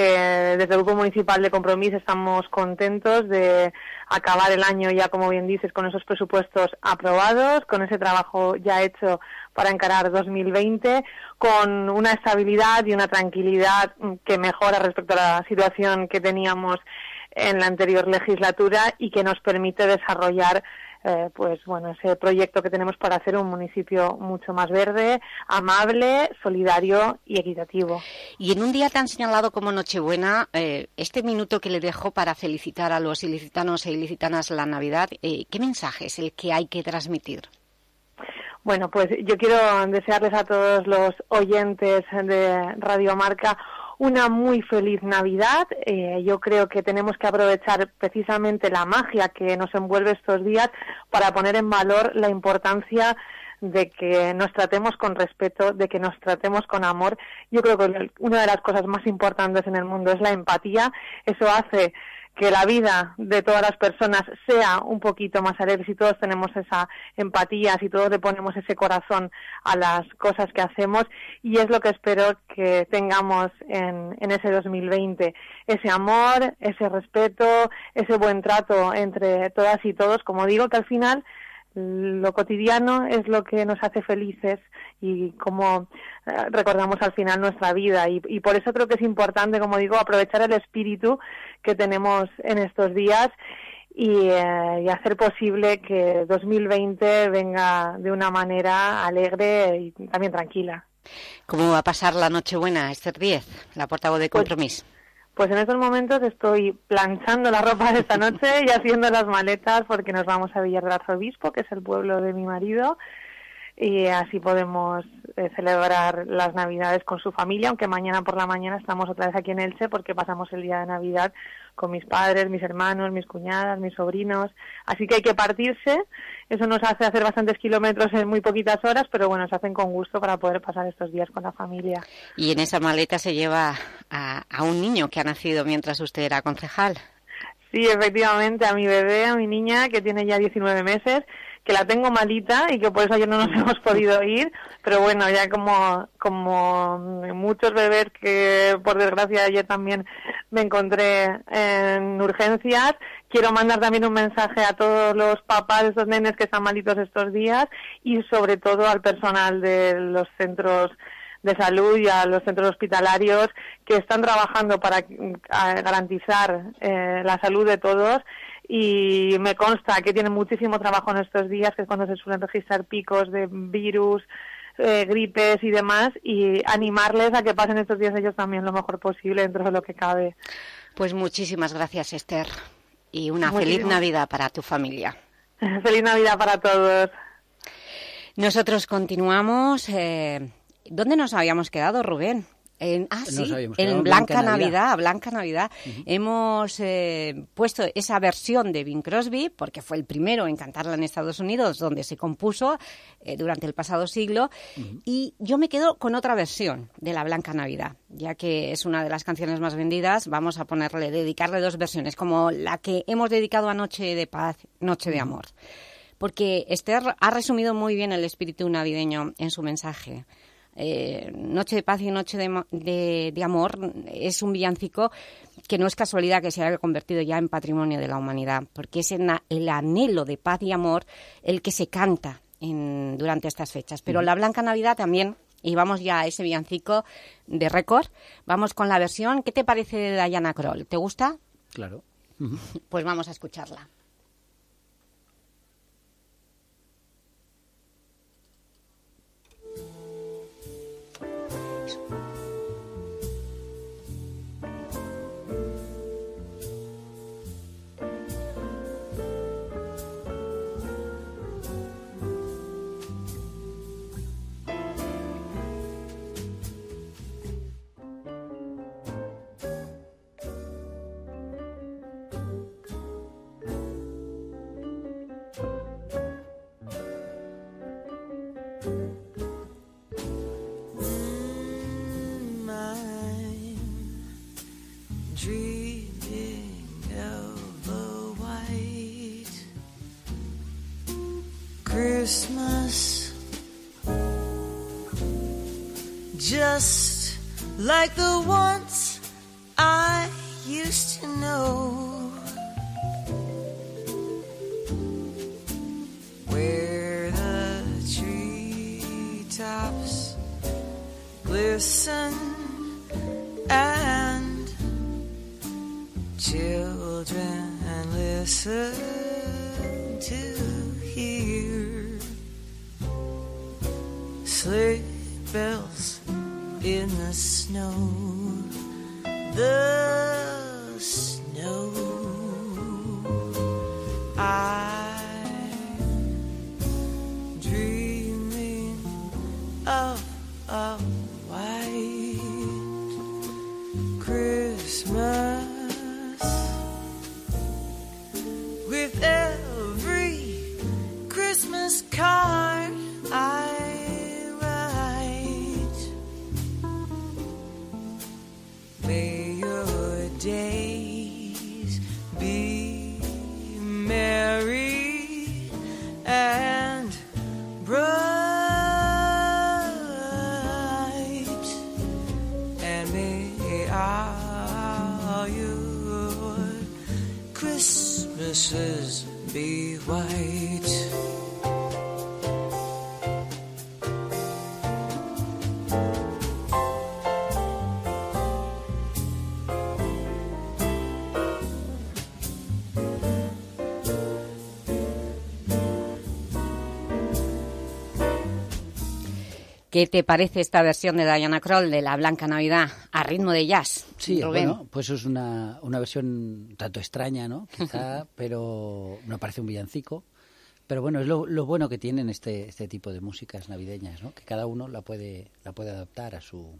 desde el Grupo Municipal de Compromiso estamos contentos de acabar el año ya, como bien dices, con esos presupuestos aprobados, con ese trabajo ya hecho para encarar 2020, con una estabilidad y una tranquilidad que mejora respecto a la situación que teníamos en la anterior legislatura y que nos permite desarrollar eh, pues bueno ese proyecto que tenemos para hacer un municipio mucho más verde, amable, solidario y equitativo. Y en un día tan señalado como Nochebuena, eh, este minuto que le dejo para felicitar a los ilicitanos e ilicitanas la Navidad, eh, ¿qué mensaje es el que hay que transmitir? Bueno, pues yo quiero desearles a todos los oyentes de Radio Marca una muy feliz Navidad. Eh, yo creo que tenemos que aprovechar precisamente la magia que nos envuelve estos días para poner en valor la importancia de que nos tratemos con respeto, de que nos tratemos con amor. Yo creo que una de las cosas más importantes en el mundo es la empatía. Eso hace que la vida de todas las personas sea un poquito más alegre si todos tenemos esa empatía, si todos le ponemos ese corazón a las cosas que hacemos y es lo que espero que tengamos en, en ese 2020, ese amor, ese respeto, ese buen trato entre todas y todos, como digo, que al final lo cotidiano es lo que nos hace felices y cómo eh, recordamos al final nuestra vida y, y, por eso creo que es importante, como digo, aprovechar el espíritu que tenemos en estos días y, eh, y hacer posible que 2020 venga de una manera alegre y también tranquila. ¿Cómo va a pasar la Nochebuena, Esther 10, la portavoz de Pues- Compromís? Pues en estos momentos estoy planchando la ropa de esta noche y haciendo las maletas porque nos vamos a Villar del Arzobispo, que es el pueblo de mi marido, y así podemos eh, celebrar las Navidades con su familia, aunque mañana por la mañana estamos otra vez aquí en Elche porque pasamos el día de Navidad con mis padres, mis hermanos, mis cuñadas, mis sobrinos. Así que hay que partirse. Eso nos hace hacer bastantes kilómetros en muy poquitas horas, pero bueno, se hacen con gusto para poder pasar estos días con la familia. Y en esa maleta se lleva a, a un niño que ha nacido mientras usted era concejal. Sí, efectivamente, a mi bebé, a mi niña, que tiene ya 19 meses, que la tengo malita y que por eso ayer no nos hemos podido ir, pero bueno, ya como, como muchos bebés que por desgracia ayer también me encontré en urgencias, quiero mandar también un mensaje a todos los papás de estos nenes que están malitos estos días y sobre todo al personal de los centros de salud y a los centros hospitalarios que están trabajando para a- garantizar eh, la salud de todos y me consta que tienen muchísimo trabajo en estos días, que es cuando se suelen registrar picos de virus, eh, gripes y demás, y animarles a que pasen estos días ellos también lo mejor posible dentro de lo que cabe. Pues muchísimas gracias, Esther. Y una feliz. Navidad para tu familia. Feliz Navidad para todos. Nosotros continuamos. eh, ¿Dónde nos habíamos quedado, Rubén? En, ah, sí, en Blanca Navidad. Navidad. Blanca Navidad. Hemos eh, puesto esa versión de Bing Crosby, porque fue el primero en cantarla en Estados Unidos, donde se compuso eh, durante el pasado siglo. Y yo me quedo con otra versión de la Blanca Navidad, ya que es una de las canciones más vendidas. Vamos a ponerle, dedicarle dos versiones, como la que hemos dedicado a Noche de Paz, Noche de Amor. Porque Esther ha resumido muy bien el espíritu navideño en su mensaje. Eh, Noche de Paz y Noche de, de- de Amor es un villancico que no es casualidad que se haya convertido ya en patrimonio de la humanidad, porque es en el anhelo de paz y amor el que se canta en- durante estas fechas. Pero la Blanca Navidad también, y vamos ya a ese villancico de récord, vamos con la versión, ¿qué te parece de Diana Kroll? ¿Te gusta? Claro. Pues vamos a escucharla. Like the ones I used to know, where the treetops glisten and children listen to hear. The snow. The ¿Qué te parece esta versión de Diana Kroll de La Blanca Navidad a ritmo de jazz? Sí, Rubén? bueno, pues es una, una versión tanto extraña, ¿no? Quizá, pero no parece un villancico. Pero bueno, es lo, lo bueno que tienen este, este tipo de músicas navideñas, ¿no? Que cada uno la puede, la puede adaptar a su,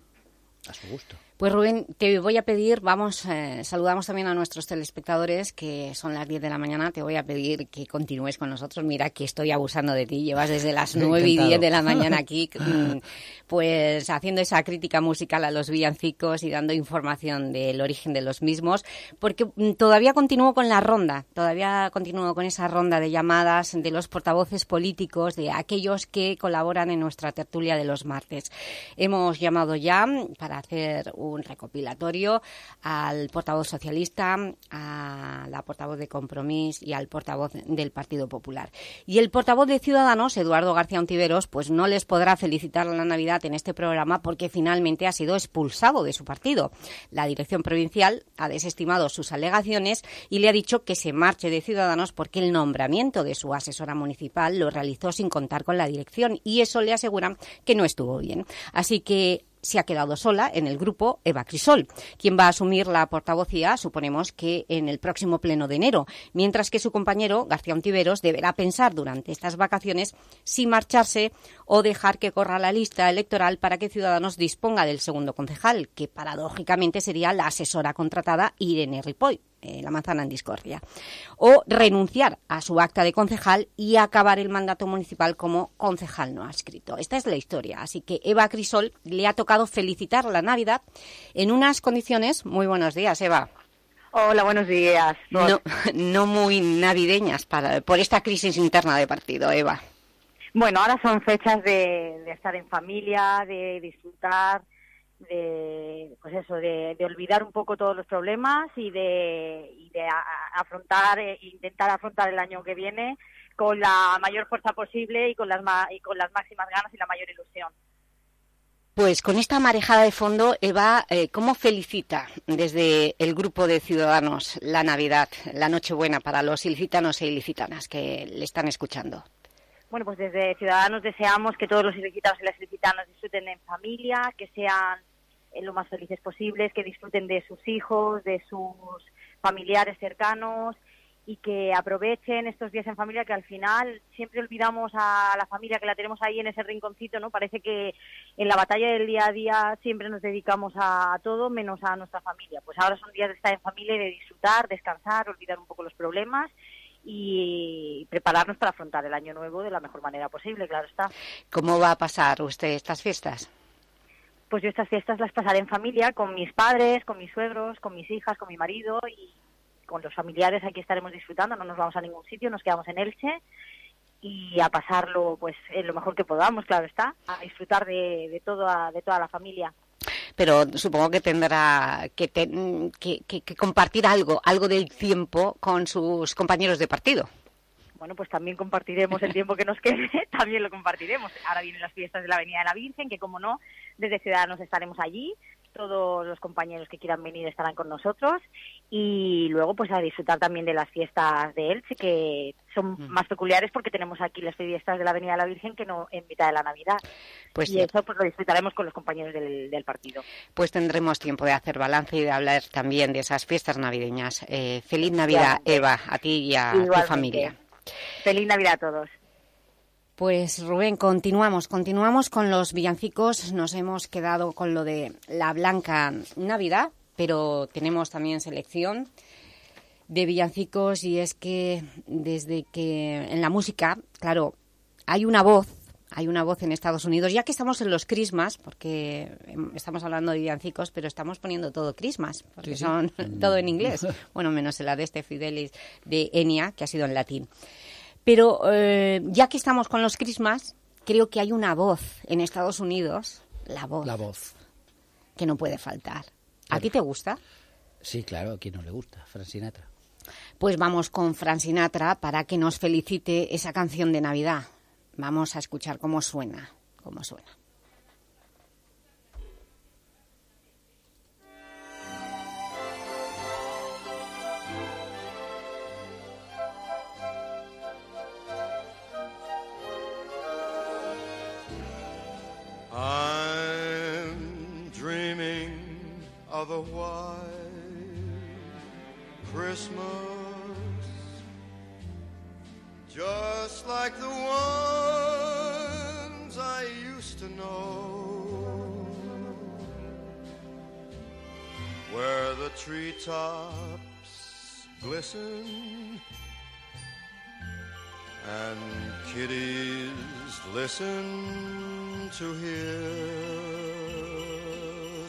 a su gusto. Pues Rubén, te voy a pedir, vamos, eh, saludamos también a nuestros telespectadores, que son las 10 de la mañana, te voy a pedir que continúes con nosotros. Mira que estoy abusando de ti, llevas desde las 9 y Encantado. 10 de la mañana aquí, mm, pues haciendo esa crítica musical a los villancicos y dando información del origen de los mismos, porque mm, todavía continúo con la ronda, todavía continúo con esa ronda de llamadas de los portavoces políticos, de aquellos que colaboran en nuestra tertulia de los martes. Hemos llamado ya para hacer un recopilatorio al portavoz socialista, a la portavoz de Compromís y al portavoz del Partido Popular. Y el portavoz de Ciudadanos, Eduardo García Ontiveros, pues no les podrá felicitar la Navidad en este programa porque finalmente ha sido expulsado de su partido. La dirección provincial ha desestimado sus alegaciones y le ha dicho que se marche de Ciudadanos porque el nombramiento de su asesora municipal lo realizó sin contar con la dirección y eso le aseguran que no estuvo bien. Así que se ha quedado sola en el grupo Eva Crisol, quien va a asumir la portavocía, suponemos que en el próximo pleno de enero, mientras que su compañero, García Ontiveros, deberá pensar durante estas vacaciones si marcharse o dejar que corra la lista electoral para que Ciudadanos disponga del segundo concejal, que paradójicamente sería la asesora contratada Irene Ripoll eh, la manzana en discordia, o renunciar a su acta de concejal y acabar el mandato municipal como concejal no adscrito. Esta es la historia, así que Eva Crisol le ha tocado felicitar la Navidad en unas condiciones... Muy buenos días, Eva. Hola, buenos días. No, no muy navideñas para, por esta crisis interna de partido, Eva. Bueno, ahora son fechas de, de estar en familia, de disfrutar, de pues eso de, de olvidar un poco todos los problemas y de, y de a- afrontar eh, intentar afrontar el año que viene con la mayor fuerza posible y con las ma- y con las máximas ganas y la mayor ilusión Pues con esta marejada de fondo, Eva, eh, ¿cómo felicita desde el grupo de Ciudadanos la Navidad, la Nochebuena para los ilicitanos e ilicitanas que le están escuchando? Bueno, pues desde Ciudadanos deseamos que todos los ilicitanos y las ilicitanas disfruten en familia, que sean eh, lo más felices posibles, que disfruten de sus hijos, de sus familiares cercanos y que aprovechen estos días en familia que al final siempre olvidamos a la familia que la tenemos ahí en ese rinconcito, ¿no? Parece que en la batalla del día a día siempre nos dedicamos a, a todo menos a nuestra familia. Pues ahora son días de estar en familia y de disfrutar, descansar, olvidar un poco los problemas y prepararnos para afrontar el año nuevo de la mejor manera posible, claro está. ¿Cómo va a pasar usted estas fiestas? Pues yo estas fiestas las pasaré en familia, con mis padres, con mis suegros, con mis hijas, con mi marido y con los familiares. Aquí estaremos disfrutando, no nos vamos a ningún sitio, nos quedamos en Elche y a pasarlo pues en lo mejor que podamos, claro está, a disfrutar de, de, toda, de toda la familia. Pero supongo que tendrá que, que, que- que compartir algo, algo del tiempo con sus compañeros de partido. Bueno, pues también compartiremos el tiempo que nos quede, también lo compartiremos. Ahora vienen las fiestas de la Avenida de la Virgen, que como no, desde Ciudadanos estaremos allí. Todos los compañeros que quieran venir estarán con nosotros. Y luego, pues a disfrutar también de las fiestas de Elche, que son más peculiares porque tenemos aquí las fiestas de la Avenida de la Virgen que no en mitad de la Navidad. Pues y sí. eso pues lo disfrutaremos con los compañeros del, del partido. Pues tendremos tiempo de hacer balance y de hablar también de esas fiestas navideñas. Eh, feliz Navidad. Eva, a ti y a tu familia. Feliz Navidad a todos. Pues Rubén, continuamos, continuamos con los villancicos. Nos hemos quedado con lo de la blanca Navidad, pero tenemos también selección de villancicos y es que desde que en la música, claro, hay una voz, hay una voz en Estados Unidos, ya que estamos en los Christmas, porque em, estamos hablando de villancicos, pero estamos poniendo todo Christmas, porque Sí, sí. son Mm. todo en inglés. Bueno, menos la de este Fidelis de Enya, que ha sido en latín. Pero eh, ya que estamos con los Christmas, creo que hay una voz en Estados Unidos, la voz, La voz. que no puede faltar. ¿A ti te gusta? Sí, claro, a quien no le gusta, Frank Sinatra. Pues vamos con Fran Sinatra para que nos felicite esa canción de Navidad. Vamos a escuchar cómo suena, cómo suena. White Christmas, just like the ones I used to know, where the treetops glisten and kiddies listen to hear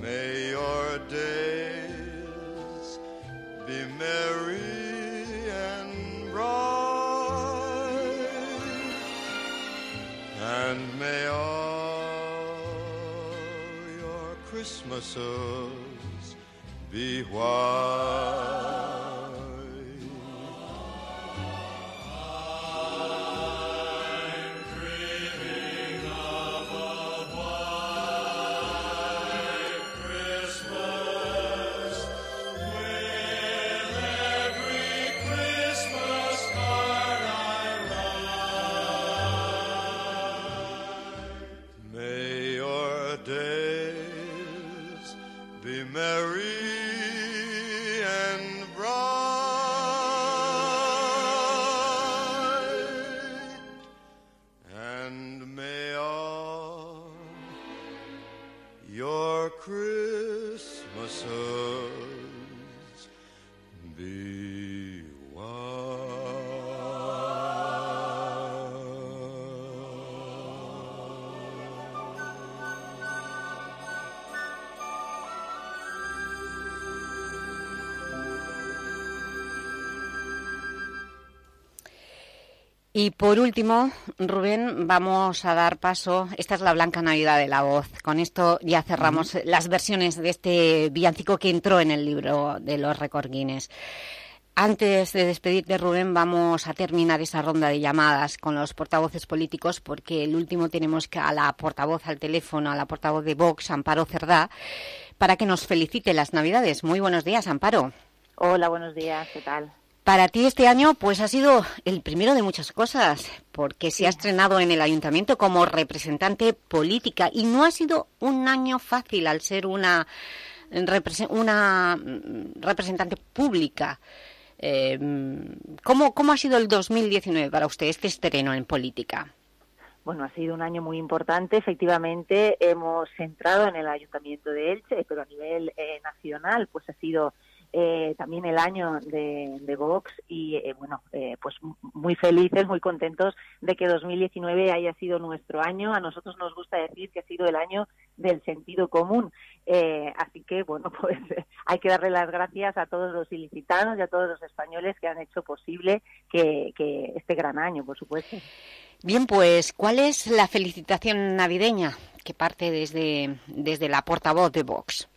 May your days be merry and bright, and may all your Christmases be white. Y por último, Rubén, vamos a dar paso. Esta es la Blanca Navidad de la voz. Con esto ya cerramos las versiones de este villancico que entró en el libro de los Record Guinness. Antes de despedirte, Rubén, vamos a terminar esa ronda de llamadas con los portavoces políticos porque el último tenemos que a la portavoz al teléfono, a la portavoz de Vox, Amparo Cerdá, para que nos felicite las Navidades. Muy buenos días, Amparo. Hola, buenos días, ¿qué tal? Para ti este año pues ha sido el primero de muchas cosas, porque se ha estrenado en el Ayuntamiento como representante política y no ha sido un año fácil al ser una, represe- una mm, representante pública. Eh, ¿cómo, ¿Cómo ha sido el 2019 para usted, este estreno en política? Bueno, ha sido un año muy importante. Efectivamente, hemos entrado en el Ayuntamiento de Elche, pero a nivel eh, nacional, pues ha sido eh, también el año de, de Vox y, eh, bueno, eh, pues muy felices, muy contentos de que 2019 haya sido nuestro año. A nosotros nos gusta decir que ha sido el año del sentido común. Eh, así que, bueno, pues hay que darle las gracias a todos los ilicitanos y a todos los españoles que han hecho posible que este gran año, por supuesto. Bien, pues, ¿cuál es la felicitación navideña que parte desde, desde la portavoz de Vox?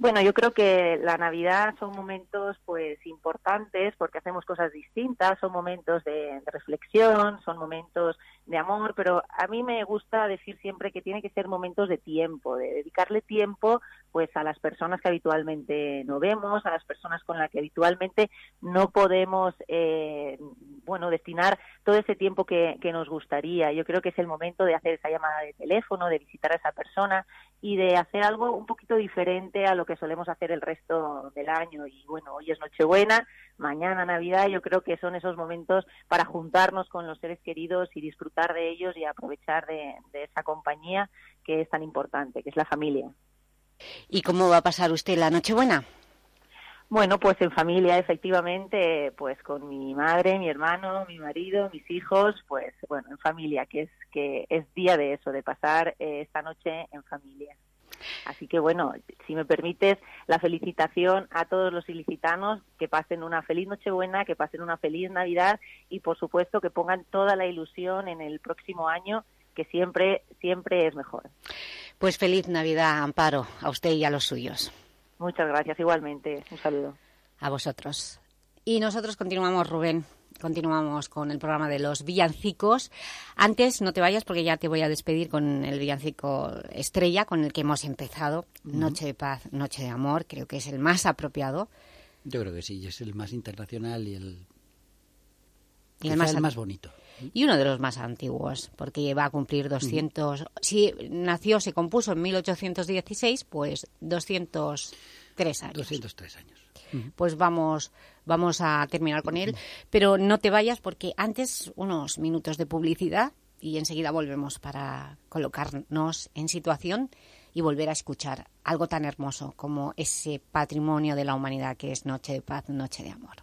Bueno, yo creo que la Navidad son momentos pues importantes porque hacemos cosas distintas, son momentos de, reflexión, son momentos de amor, pero a mí me gusta decir siempre que tiene que ser momentos de tiempo, de dedicarle tiempo pues a las personas que habitualmente no vemos, a las personas con las que habitualmente no podemos eh, bueno destinar todo ese tiempo que, que nos gustaría. Yo creo que es el momento de hacer esa llamada de teléfono, de visitar a esa persona y de hacer algo un poquito diferente a lo que solemos hacer el resto del año. Y bueno, hoy es Nochebuena, mañana Navidad, yo creo que son esos momentos para juntarnos con los seres queridos y disfrutar de ellos y aprovechar de, de esa compañía que es tan importante, que es la familia. ¿Y cómo va a pasar usted la Nochebuena? Bueno, pues en familia, efectivamente, pues con mi madre, mi hermano, mi marido, mis hijos, pues bueno, en familia, que es que es día de eso, de pasar eh, esta noche en familia. Así que bueno, si me permites, la felicitación a todos los ilicitanos, que pasen una feliz Nochebuena, que pasen una feliz Navidad y por supuesto que pongan toda la ilusión en el próximo año, que siempre, siempre es mejor. Pues feliz Navidad, Amparo, a usted y a los suyos. Muchas gracias, igualmente. Un saludo. A vosotros. Y nosotros continuamos, Rubén. Continuamos con el programa de los villancicos. Antes, no te vayas porque ya te voy a despedir con el villancico estrella con el que hemos empezado. Noche de paz, noche de amor. Creo que es el más apropiado. Yo creo que sí, es el más internacional y el, Y el más el más bonito. Y uno de los más antiguos, porque va a cumplir 200... Si nació, se compuso en 1816, pues 203 años. 203 años. Pues vamos, vamos a terminar con él. Pero no te vayas porque antes unos minutos de publicidad y enseguida volvemos para colocarnos en situación y volver a escuchar algo tan hermoso como ese patrimonio de la humanidad que es Noche de Paz, Noche de Amor.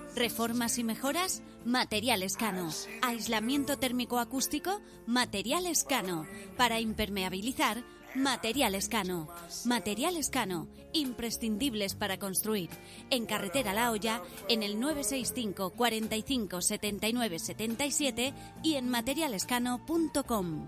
Reformas y mejoras, Materiales Cano. Aislamiento térmico acústico, Materiales Cano. Para impermeabilizar, Materiales Cano. Materiales Cano, imprescindibles para construir. En Carretera La Hoya, en el 965 45 79 77 y en materialescano.com.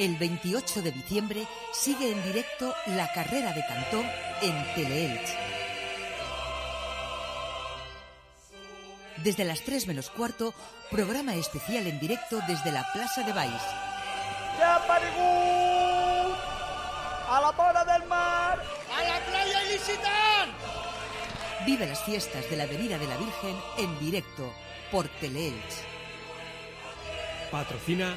El 28 de diciembre sigue en directo la carrera de Cantó en Teleelch. Desde las 3 menos cuarto, programa especial en directo desde la Plaza de Baix. ¡Ya Parigut! ¡A la bola del mar! ¡A la playa Ilisitán! Vive las fiestas de la Avenida de la Virgen en directo por Teleelch. Patrocina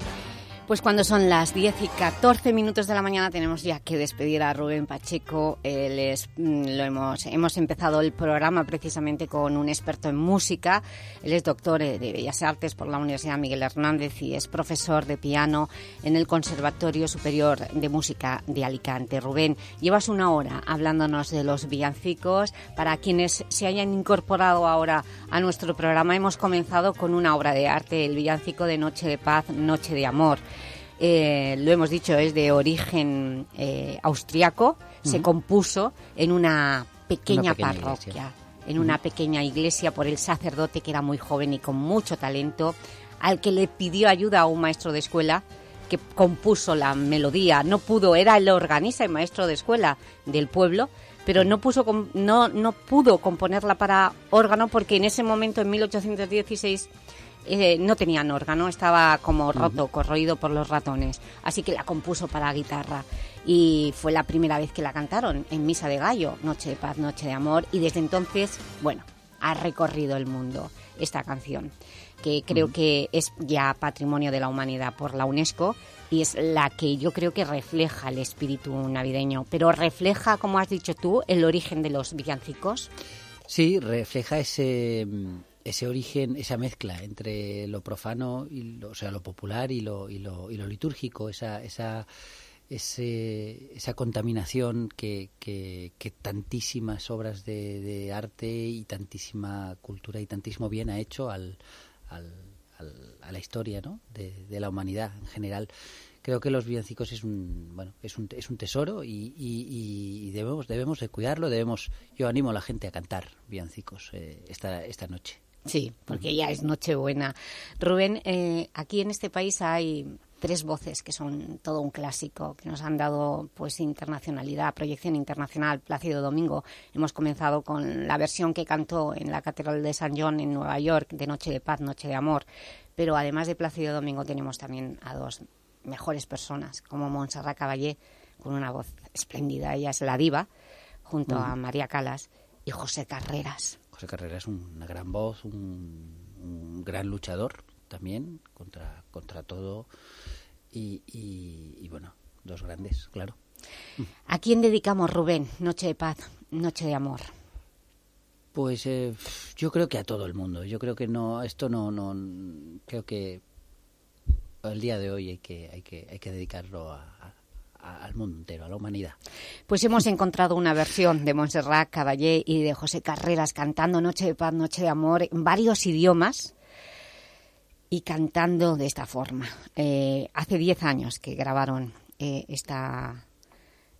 Pues cuando son las 10 y 14 minutos de la mañana tenemos ya que despedir a Rubén Pacheco. Él es, mm, lo hemos, hemos empezado el programa precisamente con un experto en música. Él es doctor eh, de Bellas Artes por la Universidad Miguel Hernández y es profesor de piano en el Conservatorio Superior de Música de Alicante. Rubén, llevas una hora hablándonos de los villancicos. Para quienes se hayan incorporado ahora a nuestro programa, hemos comenzado con una obra de arte, el villancico de Noche de Paz, Noche de Amor. Eh, lo hemos dicho, es de origen eh, austriaco, se compuso en una pequeña, Una pequeña parroquia, iglesia. en una pequeña iglesia por el sacerdote que era muy joven y con mucho talento, al que le pidió ayuda a un maestro de escuela que compuso la melodía. No pudo, era el organista y maestro de escuela del pueblo, pero no, puso, no, no pudo componerla para órgano porque en ese momento, en 1816, eh, no tenían órgano, estaba como roto, corroído por los ratones, así que la compuso para guitarra. Y fue la primera vez que la cantaron en Misa de Gallo, Noche de Paz, Noche de Amor, y desde entonces, bueno, ha recorrido el mundo esta canción, que creo que es ya patrimonio de la humanidad por la UNESCO y es la que yo creo que refleja el espíritu navideño, pero refleja, como has dicho tú, el origen de los villancicos. Sí, refleja ese, mm, ese origen, esa mezcla entre lo profano, y lo, o sea, lo popular y lo, y lo, y lo litúrgico, esa, esa, ese- esa contaminación que, que, que tantísimas obras de, de arte y tantísima cultura y tantísimo bien ha hecho al, al- al- a la historia ¿no? de, de la humanidad en general. Creo que los villancicos es un bueno es un, es un tesoro y, y- y debemos debemos de cuidarlo debemos yo animo a la gente a cantar villancicos eh, esta esta noche Sí, porque ya es Nochebuena. Rubén, eh, aquí en este país hay tres voces que son todo un clásico, que nos han dado pues internacionalidad, proyección internacional. Plácido Domingo, hemos comenzado con la versión que cantó en la Catedral de San John en Nueva York, de Noche de Paz, Noche de Amor. Pero además de Plácido Domingo tenemos también a dos mejores personas, como Montserrat Caballé, con una voz espléndida, ella es la diva, junto a. María Calas y José Carreras. José Carrera es una gran voz un, un gran luchador también contra contra todo y, y- y, bueno dos grandes claro ¿A quién dedicamos, Rubén, Noche de Paz, Noche de Amor? Pues eh, yo creo que a todo el mundo. Yo creo que no, esto no, no, creo que el día de hoy hay que, hay que, hay que dedicarlo a- a- al mundo entero, a la humanidad. Pues hemos encontrado una versión de Montserrat Caballé y de José Carreras cantando Noche de Paz, Noche de Amor en varios idiomas y cantando de esta forma. Eh, hace 10 años que grabaron eh, esta,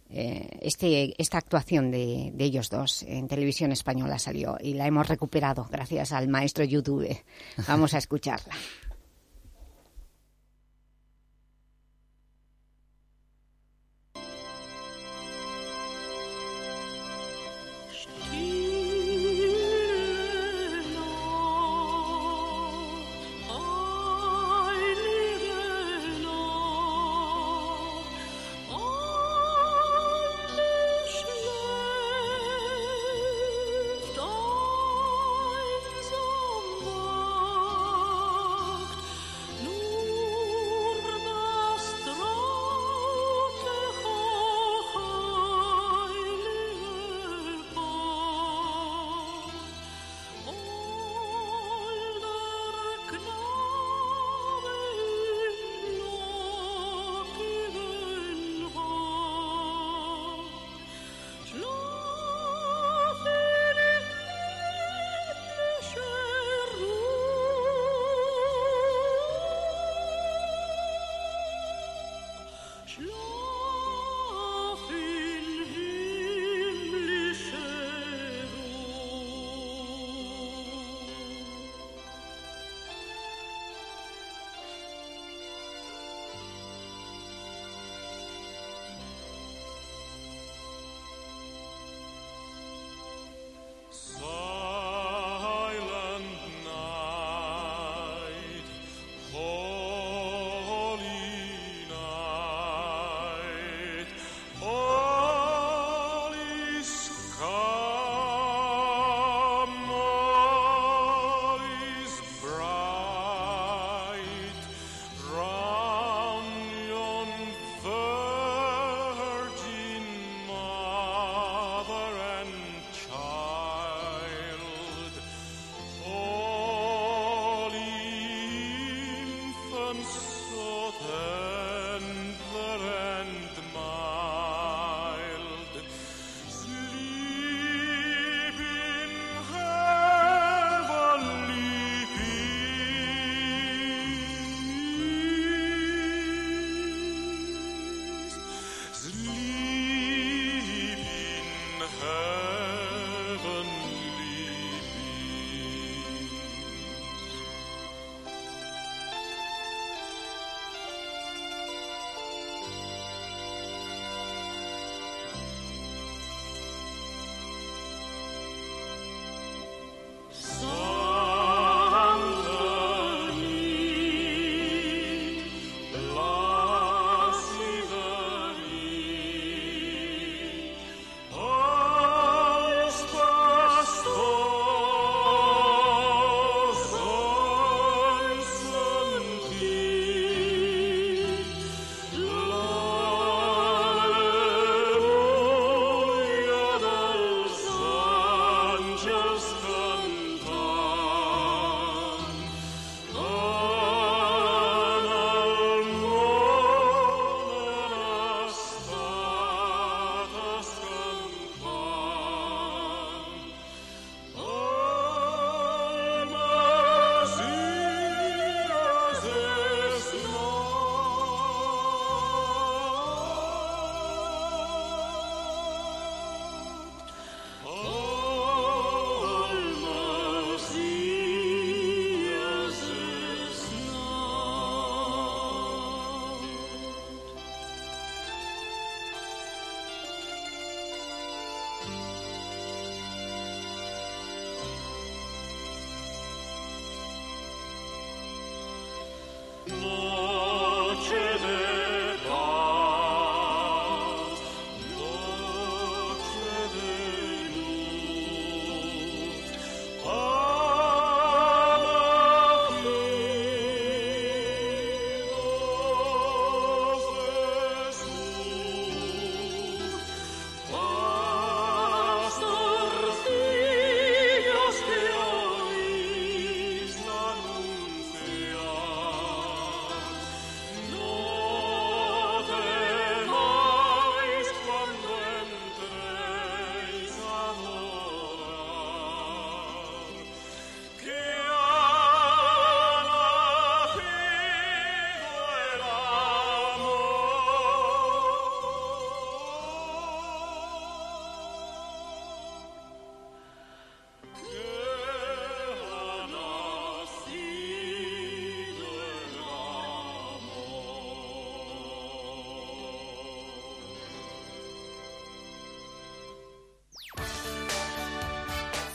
eh, este, esta actuación de, de ellos dos en televisión española salió y la hemos recuperado gracias al maestro YouTube. Vamos a escucharla.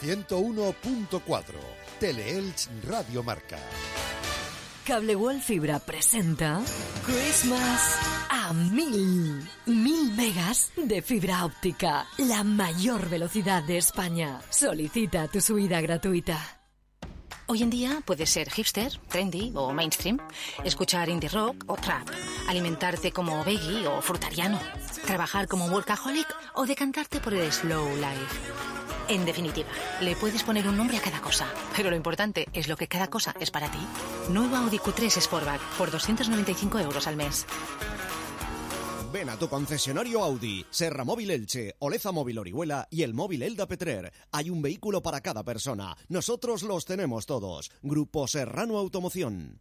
101.4. Teleelch Radio Marca. Cable World Fibra presenta Christmas a mil. Mil megas de fibra óptica. La mayor velocidad de España. Solicita tu subida gratuita. Hoy en día puedes ser hipster, trendy o mainstream, escuchar indie rock o trap, alimentarte como veggie o frutariano, trabajar como workaholic o decantarte por el slow life. En definitiva, le puedes poner un nombre a cada cosa, pero lo importante es lo que cada cosa es para ti. Nuevo Audi Q3 Sportback por 295 euros al mes. Ven a tu concesionario Audi, Serra Móvil Elche, Oleza Móvil Orihuela y el móvil Elda Petrer. Hay un vehículo para cada persona. Nosotros los tenemos todos. Grupo Serrano Automoción.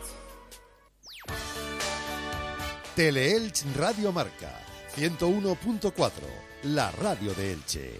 Teleelch Radio Marca 101.4, la radio de Elche.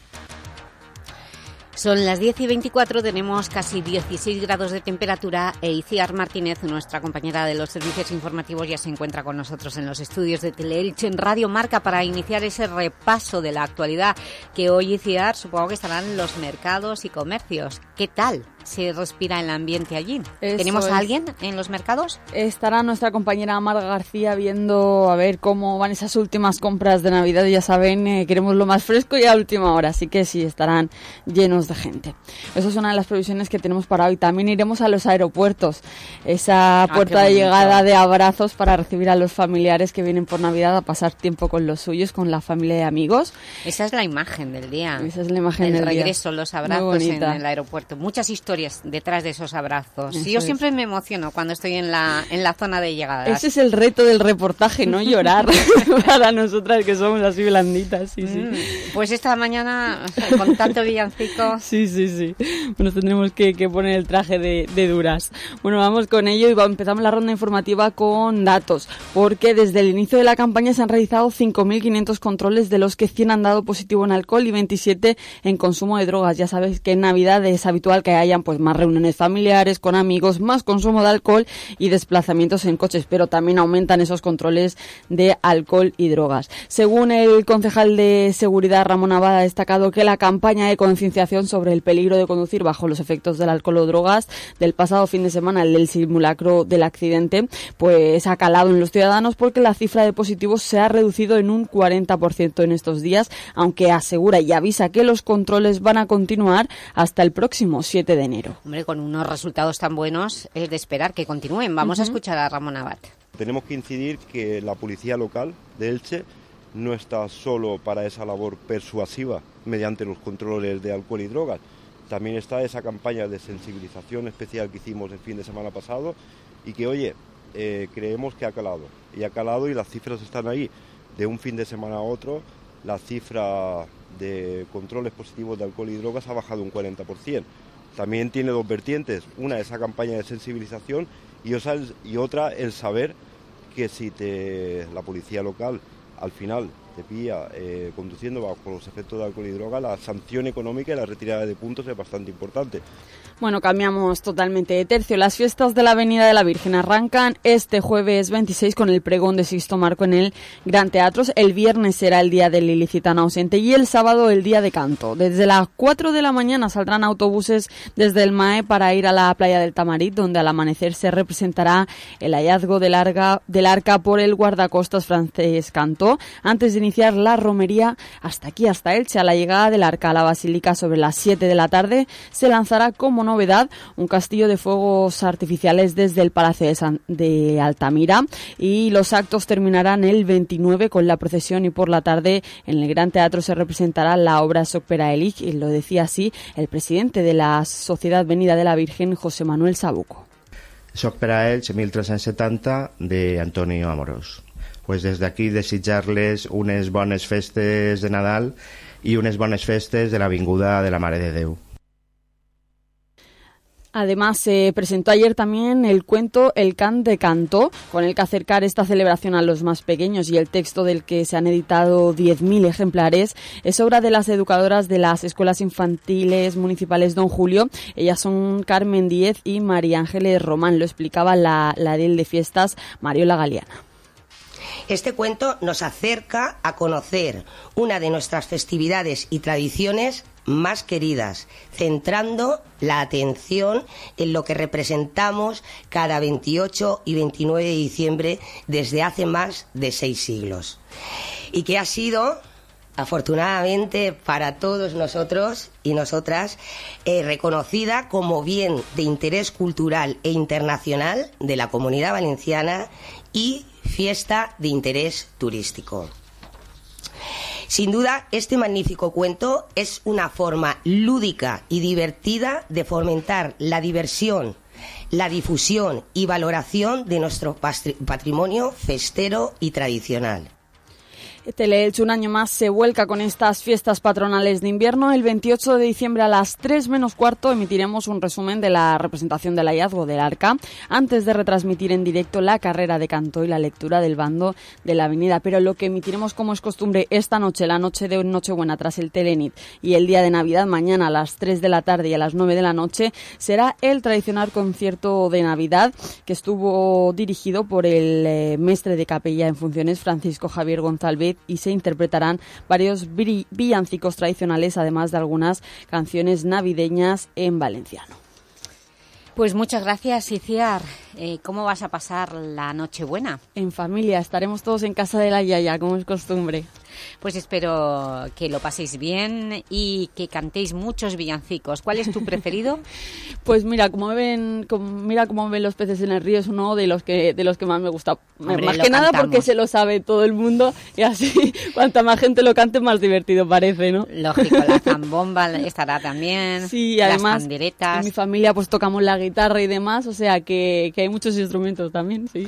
Son las 10 y 24, tenemos casi 16 grados de temperatura e Iciar Martínez, nuestra compañera de los servicios informativos, ya se encuentra con nosotros en los estudios de Teleelch en Radio Marca para iniciar ese repaso de la actualidad que hoy Iciar supongo que estarán los mercados y comercios. ¿Qué tal se respira el ambiente allí? Eso ¿Tenemos a alguien en los mercados? Estará nuestra compañera Marga García viendo a ver cómo van esas últimas compras de Navidad. Ya saben, eh, queremos lo más fresco y a última hora, así que sí, estarán llenos de gente. Eso es una de las previsiones que tenemos para hoy. También iremos a los aeropuertos, esa qué puerta de llegada de abrazos para recibir a los familiares que vienen por Navidad a pasar tiempo con los suyos, con la familia y amigos. Esa es la imagen del día. Esa es la imagen el del día. regreso, los Muy abrazos en el aeropuerto. Muchas historias detrás de esos abrazos. Eso yo es. siempre me emociono cuando estoy en la, en la zona de llegada. Ese es el reto del reportaje, no llorar para nosotras que somos así blanditas. Sí, sí. Mm, Pues esta mañana, con tanto villancico... Sí, sí, sí. Nos tendremos que, que poner el traje de, de duras. Bueno, vamos con ello y empezamos la ronda informativa con datos, porque desde el inicio de la campaña se han realizado 5.500 controles, de los que 100 han dado positivo en alcohol y 27 en consumo de drogas. Ya sabéis que en Navidad es habitual que hayan pues más reuniones familiares con amigos, más consumo de alcohol y desplazamientos en coches, pero también aumentan esos controles de alcohol y drogas. Según el concejal de seguridad Ramón Abad ha destacado que la campaña de concienciación sobre el peligro de conducir bajo los efectos del alcohol o drogas del pasado fin de semana, el simulacro del accidente, pues ha calado en los ciudadanos porque la cifra de positivos se ha reducido en un 40% en estos días, aunque asegura y avisa que los controles van a continuar hasta el próximo 7 de enero. Hombre, con unos resultados tan buenos es de esperar que continúen. Vamos a Ujú. escuchar a Ramón Abad. Tenemos que incidir que la policía local de Elche no está solo para esa labor persuasiva mediante los controles de alcohol y drogas, también está esa campaña de sensibilización especial que hicimos el fin de semana pasado y que, oye, eh, creemos que ha calado. Y ha calado y las cifras están ahí. De un fin de semana a otro, la cifra de controles positivos de alcohol y drogas ha bajado un 40%. También tiene dos vertientes. Una, esa campaña de sensibilización y, otra, el saber que si te, la policía local al final te pilla eh, conduciendo bajo los efectos de alcohol y droga, la sanción económica y la retirada de puntos es bastante importante. Bueno, cambiamos totalmente de tercio. Las fiestas de la Avenida de la Virgen arrancan este jueves 26 con el pregón de Sixto Marco en el Gran Teatro. El viernes será el día del ilicitano ausente y el sábado el día de canto. Desde las 4 de la mañana saldrán autobuses desde el MAE para ir a la playa del Tamarit, donde al amanecer se representará el hallazgo del, arga- del arca por el guardacostas francés Cantó. Antes de iniciar la romería hasta aquí, hasta Elche, a la llegada del arca a la basílica sobre las 7 de la tarde, se lanzará como novedad un castillo de fuegos artificiales desde el Palacio de, Altamira y los actos terminarán el 29 con la procesión y por la tarde en el Gran Teatro se representará la obra Sopera Elich y lo decía así el presidente de la Sociedad Venida de la Virgen, José Manuel Sabuco. Soc per a ells 1370 de Antonio Amorós. Pues des d'aquí desitjar-les unes bones festes de Nadal i unes bones festes de la vinguda de la Mare de Déu. Además, se presentó ayer también el cuento El Can de Canto, con el que acercar esta celebración a los más pequeños y el texto del que se han editado 10.000 ejemplares es obra de las educadoras de las escuelas infantiles municipales Don Julio. Ellas son Carmen Díez y María Ángeles Román, lo explicaba la, la de fiestas Mariola Galeana. Este cuento nos acerca a conocer una de nuestras festividades y tradiciones más queridas, centrando la atención en lo que representamos cada 28 y 29 de diciembre desde hace más de seis siglos. Y que ha sido, afortunadamente para todos nosotros y nosotras, eh, reconocida como bien de interés cultural e internacional de la comunidad valenciana y fiesta de interés turístico. Sin duda, este magnífico cuento es una forma lúdica y divertida de fomentar la diversión, la difusión y valoración de nuestro patrimonio festero y tradicional. Teleelch un año más se vuelca con estas fiestas patronales de invierno. El 28 de diciembre a las 3 menos cuarto emitiremos un resumen de la representación del hallazgo del arca antes de retransmitir en directo la carrera de canto y la lectura del bando de la avenida. Pero lo que emitiremos como es costumbre esta noche, la noche de Nochebuena tras el Telenit y el día de Navidad mañana a las 3 de la tarde y a las 9 de la noche será el tradicional concierto de Navidad que estuvo dirigido por el eh, mestre de capella en funciones Francisco Javier González y se interpretarán varios villancicos tradicionales, además de algunas canciones navideñas en valenciano. Pues muchas gracias, Iciar. Eh, ¿Cómo vas a pasar la Nochebuena? En familia, estaremos todos en casa de la Yaya, como es costumbre. Pues espero que lo paséis bien y que cantéis muchos villancicos. ¿Cuál es tu preferido? pues mira, como ven, mira cómo ven los peces en el río es uno de los que de los que más me gusta. más que nada porque se lo sabe todo el mundo y así cuanta más gente lo cante más divertido parece, ¿no? Lógico, la zambomba estará también. Sí, además en mi familia pues tocamos la guitarra y demás, o sea que, que hay muchos instrumentos también, sí.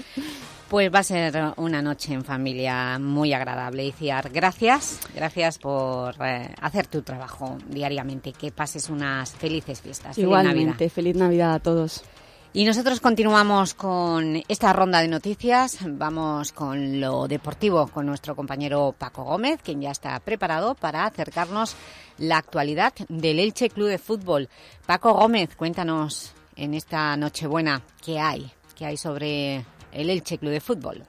Pues va a ser una noche en familia muy agradable, Iciar. Gracias, gracias por eh, hacer tu trabajo diariamente. Que pases unas felices fiestas. Igualmente, feliz Navidad, a todos. Y nosotros continuamos con esta ronda de noticias. Vamos con lo deportivo con nuestro compañero Paco Gómez, quien ya está preparado para acercarnos la actualidad del Elche Club de Fútbol. Paco Gómez, cuéntanos en esta Nochebuena qué hay, qué hay sobre el Elche Club de Fútbol.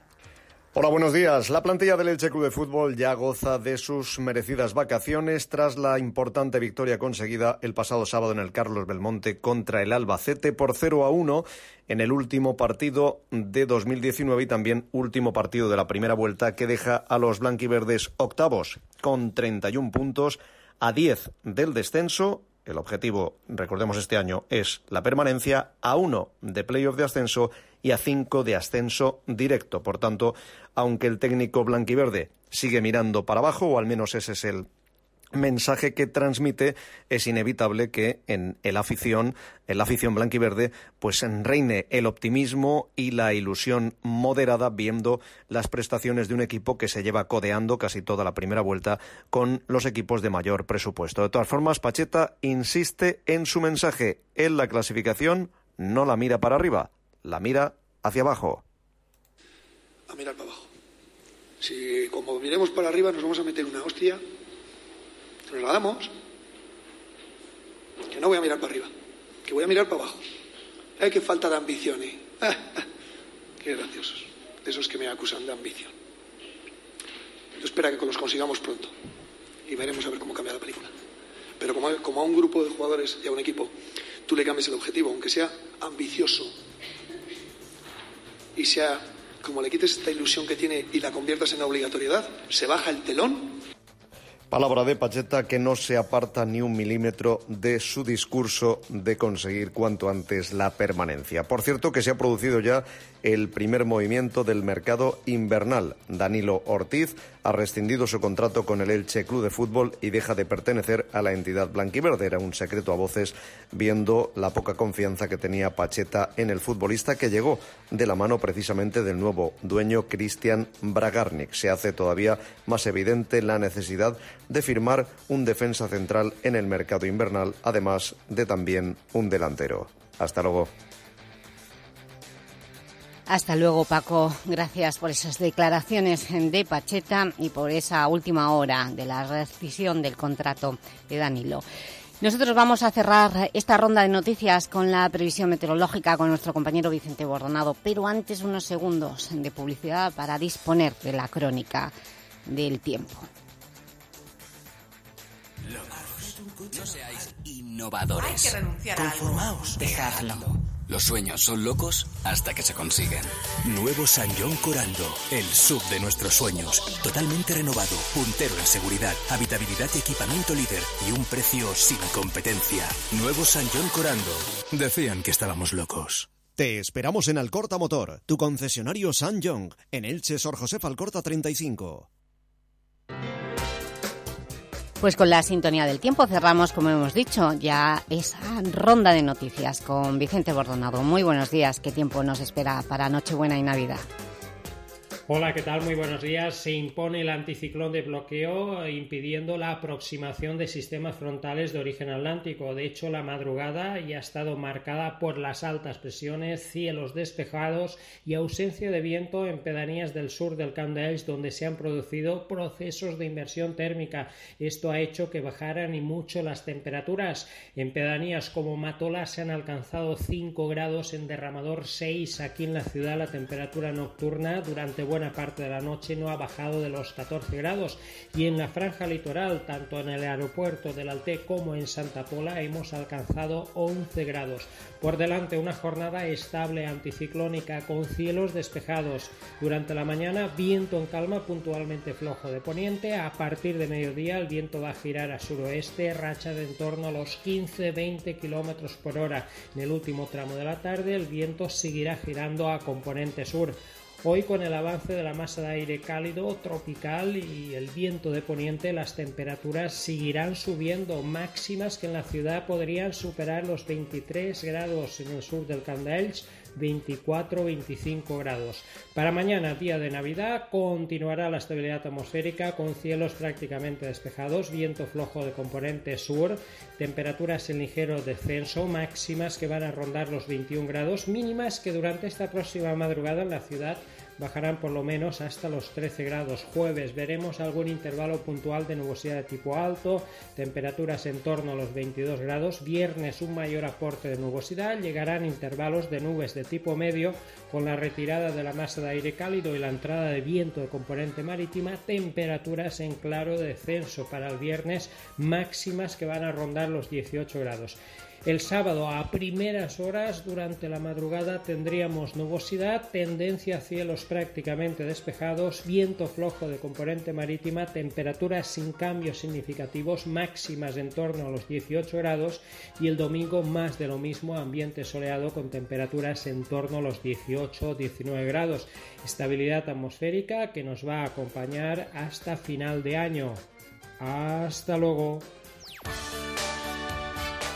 Hola, buenos días. La plantilla del Elche Club de Fútbol ya goza de sus merecidas vacaciones tras la importante victoria conseguida el pasado sábado en el Carlos Belmonte contra el Albacete por 0 a 1 en el último partido de 2019 y también último partido de la primera vuelta que deja a los blanquiverdes octavos con 31 puntos a 10 del descenso el objetivo, recordemos este año, es la permanencia a uno de playoff de ascenso y a cinco de ascenso directo. Por tanto, aunque el técnico blanquiverde sigue mirando para abajo, o al menos ese es el mensaje que transmite, es inevitable que en la afición, en la afición blanquiverde, pues reine el optimismo y la ilusión moderada viendo las prestaciones de un equipo que se lleva codeando casi toda la primera vuelta con los equipos de mayor presupuesto. De todas formas, Pacheta insiste en su mensaje. En la clasificación no la mira para arriba, la mira hacia abajo. A mirar para abajo. Si como miremos para arriba nos vamos a meter una hostia nos la damos. Que no voy a mirar para arriba, que voy a mirar para abajo. Hay que falta de ambición, ¿eh? Qué graciosos. De esos que me acusan de ambición. Yo espera que los consigamos pronto. Y veremos a ver cómo cambia la película. Pero como, como a un grupo de jugadores y a un equipo, tú le cambies el objetivo, aunque sea ambicioso, y sea como le quites esta ilusión que tiene y la conviertas en obligatoriedad, se baja el telón Palabra de Pacheta que no se aparta ni un milímetro de su discurso de conseguir cuanto antes la permanencia. Por cierto que se ha producido ya el primer movimiento del mercado invernal. Danilo Ortiz ha rescindido su contrato con el Elche Club de Fútbol y deja de pertenecer a la entidad blanquiverde. Era un secreto a voces viendo la poca confianza que tenía Pacheta en el futbolista que llegó de la mano precisamente del nuevo dueño Cristian Bragarnik. Se hace todavía más evidente la necesidad de firmar un defensa central en el mercado invernal, además de también un delantero. Hasta luego. Hasta luego, Paco. Gracias por esas declaraciones de Pacheta y por esa última hora de la rescisión del contrato de Danilo. Nosotros vamos a cerrar esta ronda de noticias con la previsión meteorológica con nuestro compañero Vicente Bordonado, pero antes unos segundos de publicidad para disponer de la crónica del tiempo. No seáis innovadores. Hay que renunciar a algo. Conformaos. Dejadlo. Los sueños son locos hasta que se consiguen. Nuevo San John Corando, el sub de nuestros sueños. Totalmente renovado, puntero en seguridad, habitabilidad y equipamiento líder y un precio sin competencia. Nuevo San John Corando. Decían que estábamos locos. Te esperamos en Alcorta Motor, tu concesionario San John, en Elche, Sor José Alcorta 35. Pues con la sintonía del tiempo cerramos, como hemos dicho, ya esa ronda de noticias con Vicente Bordonado. Muy buenos días, ¿qué tiempo nos espera para Nochebuena y Navidad? Hola, ¿qué tal? Muy buenos días. Se impone el anticiclón de bloqueo impidiendo la aproximación de sistemas frontales de origen atlántico. De hecho, la madrugada ya ha estado marcada por las altas presiones, cielos despejados y ausencia de viento en pedanías del sur del Camp de donde se han producido procesos de inversión térmica. Esto ha hecho que bajaran y mucho las temperaturas. En pedanías como Matola se han alcanzado 5 grados, en Derramador 6. Aquí en la ciudad la temperatura nocturna durante buena parte de la noche no ha bajado de los 14 grados y en la franja litoral, tanto en el aeropuerto del Alte como en Santa Pola, hemos alcanzado 11 grados. Por delante una jornada estable anticiclónica con cielos despejados. Durante la mañana viento en calma puntualmente flojo de poniente. A partir de mediodía el viento va a girar a suroeste, racha de en torno a los 15-20 kilómetros por hora. En el último tramo de la tarde el viento seguirá girando a componente sur. Hoy con el avance de la masa de aire cálido tropical y el viento de poniente las temperaturas seguirán subiendo máximas que en la ciudad podrían superar los 23 grados en el sur del Candelch 24-25 grados. Para mañana, día de Navidad, continuará la estabilidad atmosférica con cielos prácticamente despejados, viento flojo de componente sur, temperaturas en ligero descenso, máximas que van a rondar los 21 grados, mínimas que durante esta próxima madrugada en la ciudad bajarán por lo menos hasta los 13 grados. Jueves veremos algún intervalo puntual de nubosidad de tipo alto, temperaturas en torno a los 22 grados. Viernes un mayor aporte de nubosidad, llegarán intervalos de nubes de tipo medio con la retirada de la masa de aire cálido y la entrada de viento de componente marítima, temperaturas en claro descenso para el viernes máximas que van a rondar los 18 grados. El sábado a primeras horas durante la madrugada tendríamos nubosidad, tendencia a cielos prácticamente despejados, viento flojo de componente marítima, temperaturas sin cambios significativos, máximas en torno a los 18 grados y el domingo más de lo mismo, ambiente soleado con temperaturas en torno a los 18-19 grados. Estabilidad atmosférica que nos va a acompañar hasta final de año. Hasta luego.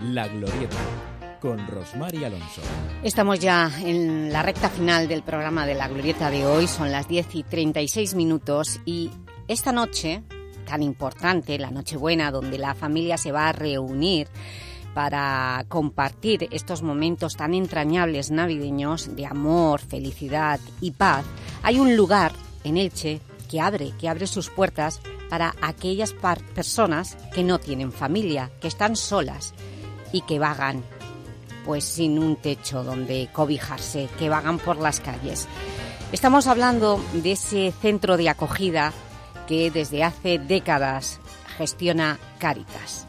La Glorieta, con Rosmar y Alonso. Estamos ya en la recta final del programa de la Glorieta de hoy, son las 10 y 36 minutos y esta noche, tan importante, la Nochebuena, donde la familia se va a reunir para compartir estos momentos tan entrañables navideños de amor, felicidad y paz, hay un lugar en Elche que abre, que abre sus puertas para aquellas personas que no tienen familia, que están solas y que vagan pues sin un techo donde cobijarse, que vagan por las calles. Estamos hablando de ese centro de acogida que desde hace décadas gestiona Cáritas.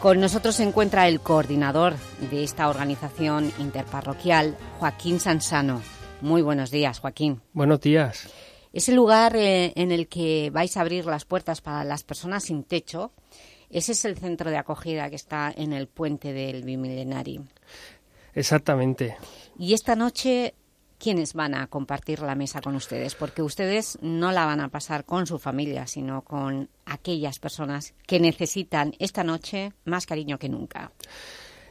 Con nosotros se encuentra el coordinador de esta organización interparroquial, Joaquín Sansano. Muy buenos días, Joaquín. Buenos días. Ese lugar eh, en el que vais a abrir las puertas para las personas sin techo, ese es el centro de acogida que está en el puente del Bimilenari. Exactamente. Y esta noche, ¿quiénes van a compartir la mesa con ustedes? Porque ustedes no la van a pasar con su familia, sino con aquellas personas que necesitan esta noche más cariño que nunca.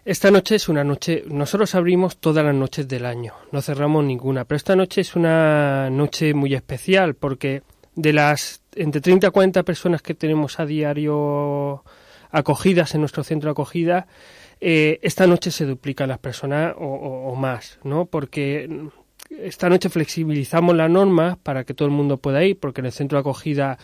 Esta noche es una noche, nosotros abrimos todas las noches del año, no cerramos ninguna, pero esta noche es una noche muy especial porque de las entre 30 a 40 personas que tenemos a diario acogidas en nuestro centro de acogida, eh, esta noche se duplican las personas o, o, más, ¿no? Porque esta noche flexibilizamos las normas para que todo el mundo pueda ir, porque en el centro de acogida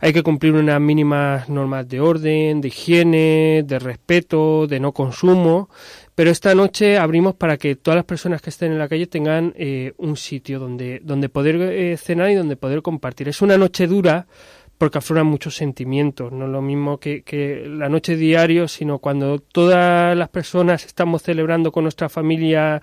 hay que cumplir unas mínimas normas de orden, de higiene, de respeto, de no consumo, pero esta noche abrimos para que todas las personas que estén en la calle tengan eh, un sitio donde, donde poder eh, cenar y donde poder compartir. Es una noche dura porque afloran muchos sentimientos, no es lo mismo que, que la noche diario, sino cuando todas las personas estamos celebrando con nuestra familia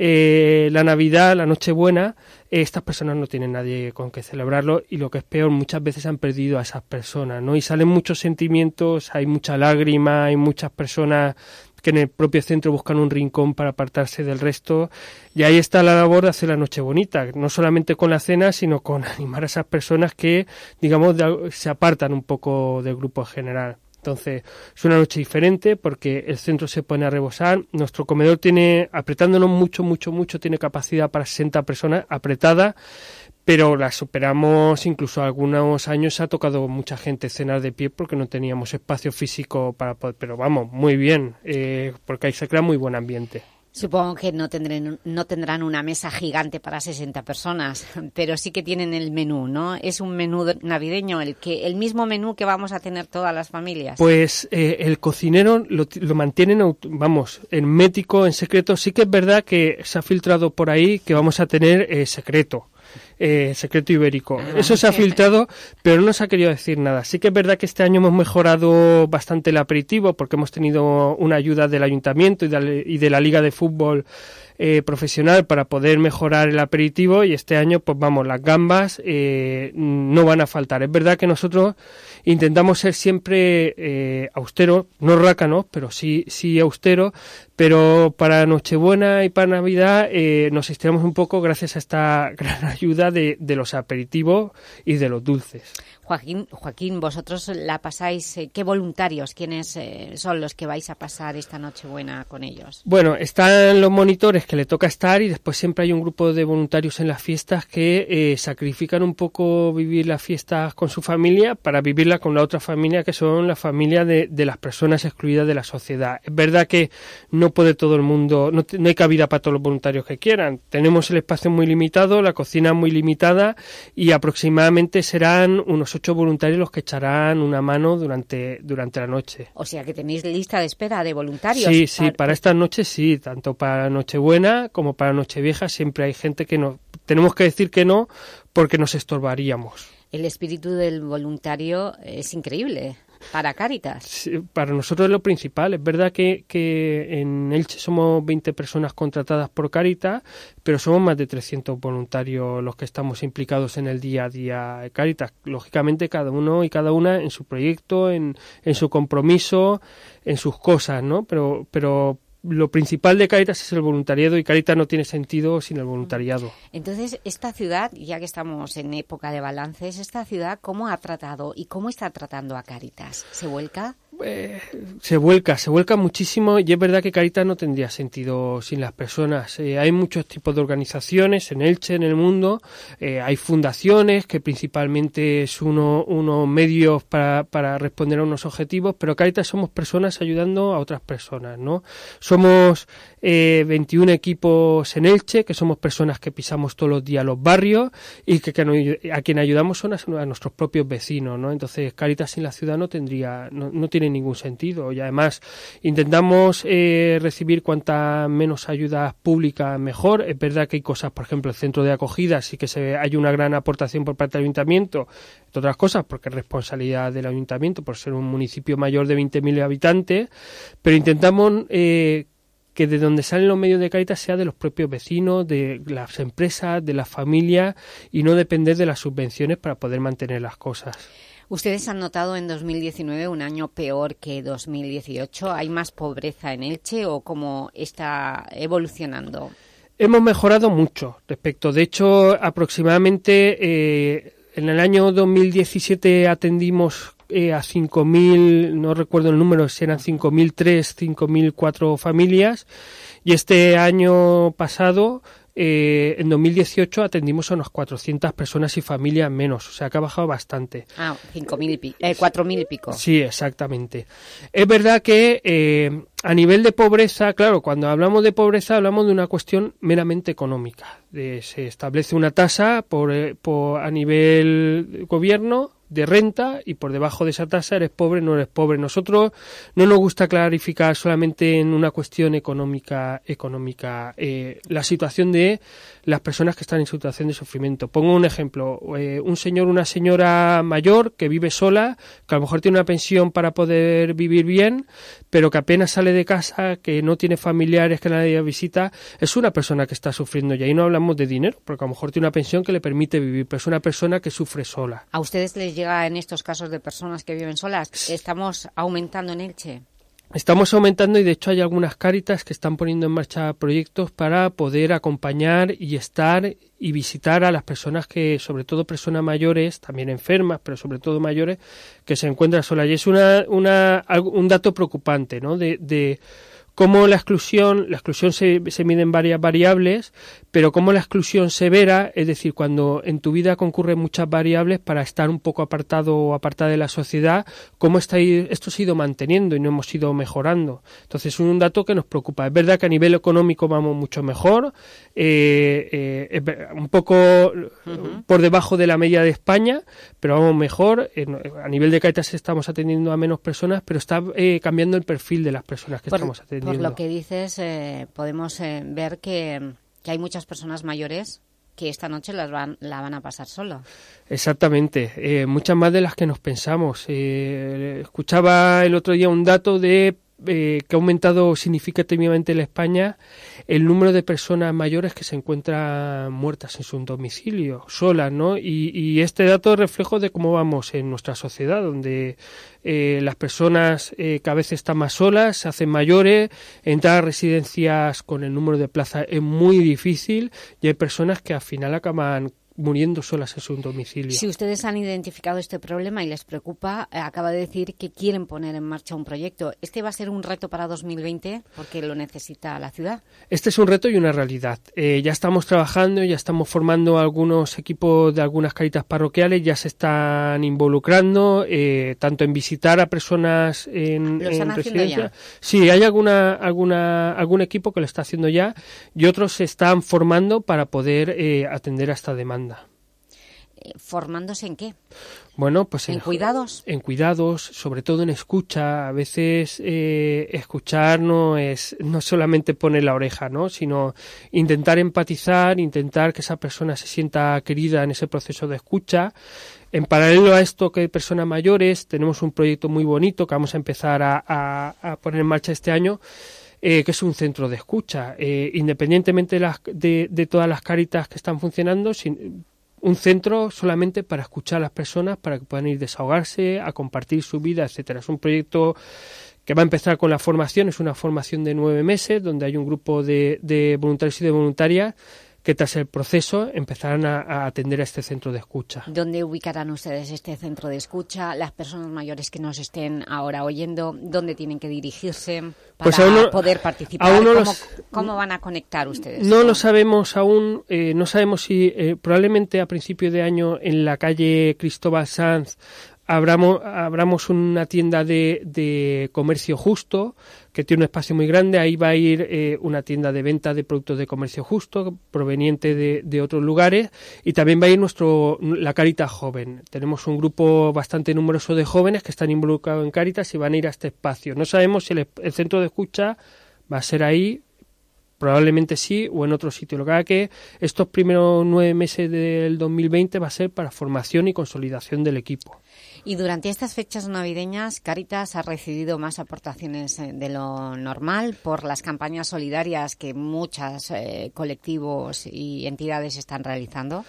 eh, la Navidad, la Nochebuena, eh, estas personas no tienen nadie con que celebrarlo y lo que es peor, muchas veces han perdido a esas personas, ¿no? Y salen muchos sentimientos, hay mucha lágrima, hay muchas personas que en el propio centro buscan un rincón para apartarse del resto y ahí está la labor de hacer la noche bonita, no solamente con la cena, sino con animar a esas personas que, digamos, se apartan un poco del grupo en general. Entonces, es una noche diferente porque el centro se pone a rebosar. Nuestro comedor tiene, apretándonos mucho, mucho, mucho, tiene capacidad para 60 personas apretada, pero la superamos incluso algunos años ha tocado mucha gente cenar de pie porque no teníamos espacio físico para poder, pero vamos, muy bien, eh, porque ahí se crea muy buen ambiente. Supongo que no, tendrán, no tendrán una mesa gigante para 60 personas, pero sí que tienen el menú, ¿no? Es un menú navideño, el que el mismo menú que vamos a tener todas las familias. Pues eh, el cocinero lo, lo mantienen, vamos, hermético, en secreto. Sí que es verdad que se ha filtrado por ahí que vamos a tener eh, secreto eh, secreto ibérico. Eso se ha filtrado, pero no se ha querido decir nada. Sí que es verdad que este año hemos mejorado bastante el aperitivo porque hemos tenido una ayuda del ayuntamiento y de, y de la Liga de Fútbol eh, profesional para poder mejorar el aperitivo y este año, pues vamos, las gambas eh, no van a faltar. Es verdad que nosotros intentamos ser siempre eh, austeros, no rácanos, pero sí, sí austeros, pero para Nochebuena y para Navidad eh, nos estiramos un poco gracias a esta gran ayuda de, de los aperitivos y de los dulces. Joaquín, Joaquín, vosotros la pasáis, eh, ¿qué voluntarios, quiénes eh, son los que vais a pasar esta Nochebuena con ellos? Bueno, están los monitores que le toca estar y después siempre hay un grupo de voluntarios en las fiestas que eh, sacrifican un poco vivir las fiestas con su familia para vivirla con la otra familia que son la familia de, las personas excluidas de la sociedad. Es verdad que no puede todo el mundo, no, no hay cabida para todos los voluntarios que quieran. Tenemos el espacio muy limitado, la cocina muy limitada y aproximadamente serán unos ocho voluntarios los que echarán una mano durante, durante la noche. O sea que tenéis lista de espera de voluntarios. Sí, sí, para, para esta noche sí, tanto para Nochebuena como para Nochevieja siempre hay gente que no, tenemos que decir que no porque nos estorbaríamos. El espíritu del voluntario es increíble para Cáritas. Sí, para nosotros es lo principal. Es verdad que, que en Elche somos 20 personas contratadas por Cáritas, pero somos más de 300 voluntarios los que estamos implicados en el día a día de Cáritas. Lógicamente cada uno y cada una en su proyecto, en, en su compromiso, en sus cosas, ¿no? Pero, pero lo principal de Caritas es el voluntariado y Caritas no tiene sentido sin el voluntariado. Entonces, esta ciudad, ya que estamos en época de balances, esta ciudad, ¿cómo ha tratado y cómo está tratando a Caritas? ¿Se vuelca? Eh, se vuelca, se vuelca muchísimo y es verdad que Caritas no tendría sentido sin las personas. Eh, hay muchos tipos de organizaciones en Elche, en el mundo, eh, hay fundaciones que principalmente es uno, unos medios para, para responder a unos objetivos, pero Caritas somos personas ayudando a otras personas, ¿no? Somos eh, 21 equipos en Elche, que somos personas que pisamos todos los días los barrios y que, que a quien ayudamos son a, a, nuestros propios vecinos, ¿no? Entonces Caritas sin la ciudad no tendría, no, no tiene ningún sentido y además intentamos eh, recibir cuanta menos ayuda pública mejor. Es verdad que hay cosas, por ejemplo, el centro de acogida sí que se, hay una gran aportación por parte del ayuntamiento, entre otras cosas porque es responsabilidad del ayuntamiento por ser un municipio mayor de 20.000 habitantes, pero intentamos eh, que de donde salen los medios de Caritas sea de los propios vecinos, de las empresas, de las familias y no depender de las subvenciones para poder mantener las cosas. ¿Ustedes han notado en 2019 un año peor que 2018? ¿Hay más pobreza en Elche o cómo está evolucionando? Hemos mejorado mucho respecto. De hecho, aproximadamente eh, en el año 2017 atendimos eh, a 5.000, no recuerdo el número, si eran 5.003, 5.004 familias. Y este año pasado eh, en 2018 atendimos a unas 400 personas y familias menos, o sea que ha bajado bastante. Ah, 5.000 y pico, eh, 4.000 y pico. Sí, exactamente. Es verdad que eh, a nivel de pobreza, claro, cuando hablamos de pobreza hablamos de una cuestión meramente económica. se establece una tasa por, eh, por, a nivel gobierno de renta y por debajo de esa tasa eres pobre, no eres pobre. Nosotros no nos gusta clarificar solamente en una cuestión económica, económica eh, la situación de las personas que están en situación de sufrimiento. Pongo un ejemplo, eh, un señor, una señora mayor que vive sola, que a lo mejor tiene una pensión para poder vivir bien, pero que apenas sale de casa, que no tiene familiares, que nadie visita, es una persona que está sufriendo y ahí no hablamos de dinero, porque a lo mejor tiene una pensión que le permite vivir, pero es una persona que sufre sola. ¿A ustedes les llega en estos casos de personas que viven solas? ¿Estamos aumentando en Elche? Estamos aumentando y de hecho hay algunas cáritas que están poniendo en marcha proyectos para poder acompañar y estar y visitar a las personas que, sobre todo personas mayores, también enfermas, pero sobre todo mayores, que se encuentran solas. Y es una, una, un dato preocupante, ¿no? De, de cómo la exclusión, la exclusión se, se mide en varias variables, pero cómo la exclusión severa, es decir, cuando en tu vida concurren muchas variables para estar un poco apartado o apartada de la sociedad, cómo está, esto se ha ido manteniendo y no hemos ido mejorando. Entonces es un dato que nos preocupa. Es verdad que a nivel económico vamos mucho mejor, eh, eh, un poco uh -huh. por debajo de la media de España, pero vamos mejor. Eh, a nivel de Caritas estamos atendiendo a menos personas, pero está eh, cambiando el perfil de las personas que por, estamos atendiendo. Por lo que dices, eh, podemos ver que, que, hay muchas personas mayores que esta noche las van, la van a pasar solo. Exactamente, muchas más de las que nos pensamos. escuchaba el otro día un dato de eh, que ha aumentado significativamente en España el número de personas mayores que se encuentran muertas en su domicilio, solas, ¿no? Y, este dato es reflejo de cómo vamos en nuestra sociedad, donde eh, las personas eh, que a veces están más solas se hacen mayores, entrar a residencias con el número de plazas es muy difícil y hay personas que al final acaban muriendo solas en su domicilio. Si ustedes han identificado este problema y les preocupa, eh, acaba de decir que quieren poner en marcha un proyecto. ¿Este va a ser un reto para 2020 porque lo necesita la ciudad? Este es un reto y una realidad. Eh, ya estamos trabajando, ya estamos formando algunos equipos de algunas caritas parroquiales, ya se están involucrando, eh, tanto en visitar a personas en, ¿Lo están en residencia. Sí, hay alguna, alguna, algún equipo que lo está haciendo ya y otros se están formando para poder eh, atender a esta demanda. ¿Formándose en qué? Bueno, pues en, en, cuidados. En cuidados, sobre todo en escucha. A veces eh, escuchar no es no solamente poner la oreja, ¿no? Sino intentar empatizar, intentar que esa persona se sienta querida en ese proceso de escucha. En paralelo a esto que hay personas mayores, tenemos un proyecto muy bonito que vamos a empezar a, a, a poner en marcha este año. Eh, que es un centro de escucha. Eh, independientemente de, las, de, todas las caritas que están funcionando, sin, un centro solamente para escuchar a las personas, para que puedan ir desahogarse, a compartir su vida, etcétera. Es un proyecto que va a empezar con la formación, es una formación de nueve meses, donde hay un grupo de, de voluntarios y de voluntarias que tras el proceso empezarán a, a, atender a este centro de escucha. ¿Dónde ubicarán ustedes este centro de escucha? Las personas mayores que nos estén ahora oyendo, ¿dónde tienen que dirigirse para pues no, poder participar? ¿Cómo, los, ¿Cómo, van a conectar ustedes? No lo sabemos aún, eh, no sabemos si eh, probablemente a principio de año en la calle Cristóbal Sanz abramos, abramos una tienda de, de, comercio justo que tiene un espacio muy grande. Ahí va a ir eh, una tienda de venta de productos de comercio justo proveniente de, otros lugares y también va a ir nuestro la Caritas Joven. Tenemos un grupo bastante numeroso de jóvenes que están involucrados en Caritas y van a ir a este espacio. No sabemos si el, el centro de escucha va a ser ahí probablemente sí o en otro sitio. Lo que haga que estos primeros nueve meses del 2020 va a ser para formación y consolidación del equipo. Y durante estas fechas navideñas, Caritas ha recibido más aportaciones eh, de lo normal por las campañas solidarias que muchos eh, colectivos y entidades están realizando.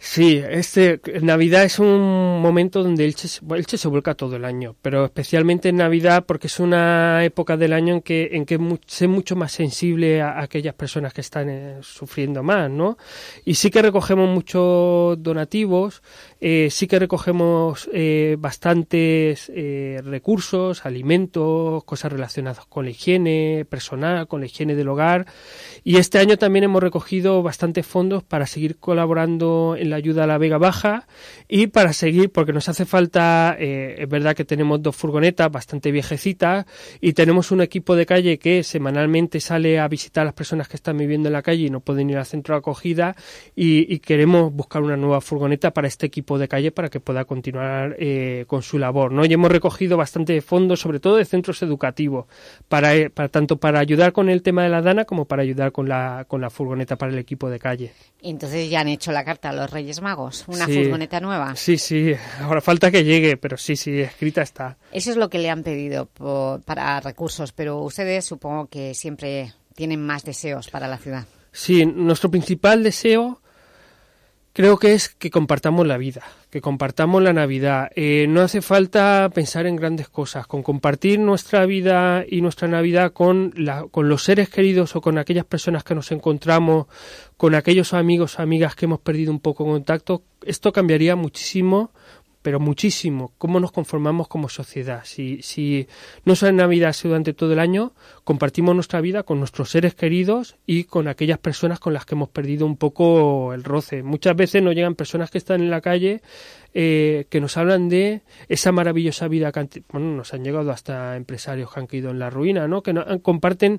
Sí, este Navidad es un momento donde Elche, se vuelca todo el año, pero especialmente en Navidad porque es una época del año en que en que es mucho más sensible a, aquellas personas que están eh, sufriendo más, ¿no? Y sí que recogemos muchos donativos, eh, sí que recogemos eh, bastantes recursos, alimentos, cosas relacionadas con la higiene personal, con la higiene del hogar, y este año también hemos recogido bastantes fondos para seguir colaborando en la ayuda a la Vega Baja y para seguir, porque nos hace falta, eh, es verdad que tenemos dos furgonetas bastante viejecitas y tenemos un equipo de calle que semanalmente sale a visitar a las personas que están viviendo en la calle y no pueden ir al centro de acogida y, queremos buscar una nueva furgoneta para este equipo de calle para que pueda continuar eh, con su labor. ¿no? Y hemos recogido bastante fondos, sobre todo de centros educativos, para, eh, para tanto para ayudar con el tema de la dana como para ayudar con la, con la furgoneta para el equipo de calle. Entonces ya han hecho la carta a los Reyes Magos, una furgoneta nueva. Sí, sí, ahora falta que llegue, pero sí, sí, escrita está. Eso es lo que le han pedido para recursos, pero ustedes supongo que siempre tienen más deseos para la ciudad. Sí, nuestro principal deseo creo que es que compartamos la vida, que compartamos la Navidad. Eh, no hace falta pensar en grandes cosas, con compartir nuestra vida y nuestra Navidad con, la, con los seres queridos o con aquellas personas que nos encontramos, con aquellos amigos amigas que hemos perdido un poco contacto, esto cambiaría muchísimo pero muchísimo, cómo nos conformamos como sociedad. Si, si no solo en Navidad, sino durante todo el año, compartimos nuestra vida con nuestros seres queridos y con aquellas personas con las que hemos perdido un poco el roce. Muchas veces nos llegan personas que están en la calle eh, que nos hablan de esa maravillosa vida que bueno, nos han llegado hasta empresarios que han caído en la ruina, ¿no? que no, comparten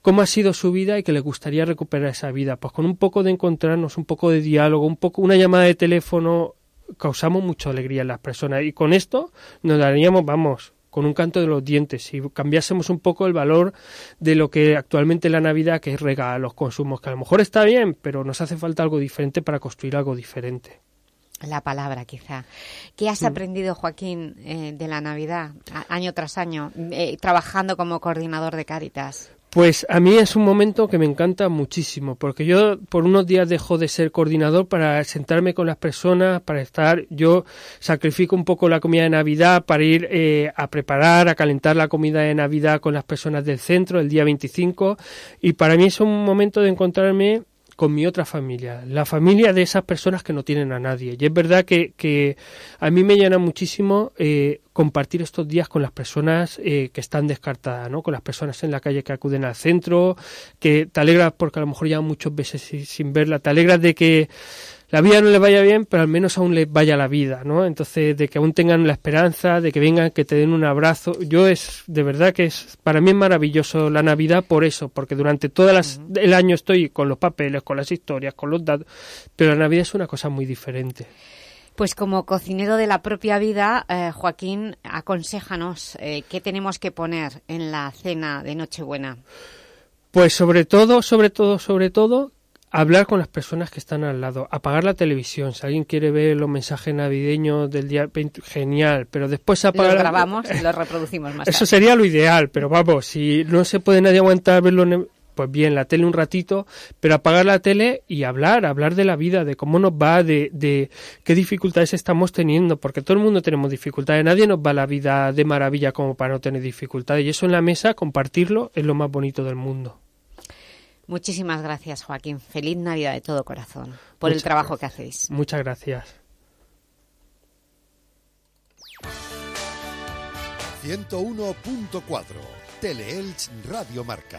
cómo ha sido su vida y que les gustaría recuperar esa vida. Pues con un poco de encontrarnos, un poco de diálogo, un poco, una llamada de teléfono, causamos mucha alegría en las personas y con esto nos daríamos, vamos, con un canto de los dientes, si cambiásemos un poco el valor de lo que actualmente la Navidad, que es regalos, consumos, que a lo mejor está bien, pero nos hace falta algo diferente para construir algo diferente. La palabra, quizá. ¿Qué has mm. aprendido, Joaquín, eh, de la Navidad, año tras año, eh, trabajando como coordinador de Cáritas? Pues a mí es un momento que me encanta muchísimo, porque yo por unos días dejo de ser coordinador para sentarme con las personas, para estar, yo sacrifico un poco la comida de Navidad para ir eh, a preparar, a calentar la comida de Navidad con las personas del centro el día 25 y para mí es un momento de encontrarme con mi otra familia, la familia de esas personas que no tienen a nadie. Y es verdad que, que a mí me llena muchísimo eh, compartir estos días con las personas eh, que están descartadas, ¿no? con las personas en la calle que acuden al centro, que te alegras porque a lo mejor ya muchos veces sin verla, te alegras de que la vida no le vaya bien, pero al menos aún les vaya la vida, ¿no? Entonces, de que aún tengan la esperanza, de que vengan, que te den un abrazo. Yo es, de verdad que es, para mí es maravilloso la Navidad por eso, porque durante todo el año estoy con los papeles, con las historias, con los datos, pero la Navidad es una cosa muy diferente. Pues como cocinero de la propia vida, eh, Joaquín, aconséjanos eh, qué tenemos que poner en la cena de Nochebuena. Pues sobre todo, sobre todo, sobre todo, hablar con las personas que están al lado, apagar la televisión, si alguien quiere ver los mensajes navideños del día 20, genial, pero después apagar... Los grabamos y los reproducimos más Eso sería lo ideal, pero vamos, si no se puede nadie aguantar verlo, pues bien, la tele un ratito, pero apagar la tele y hablar, hablar de la vida, de cómo nos va, de, de qué dificultades estamos teniendo, porque todo el mundo tenemos dificultades, nadie nos va la vida de maravilla como para no tener dificultades, y eso en la mesa, compartirlo, es lo más bonito del mundo. Muchísimas gracias, Joaquín. Feliz Navidad de todo corazón por el trabajo que hacéis. Muchas gracias. 101.4 Teleelch Radio Marca.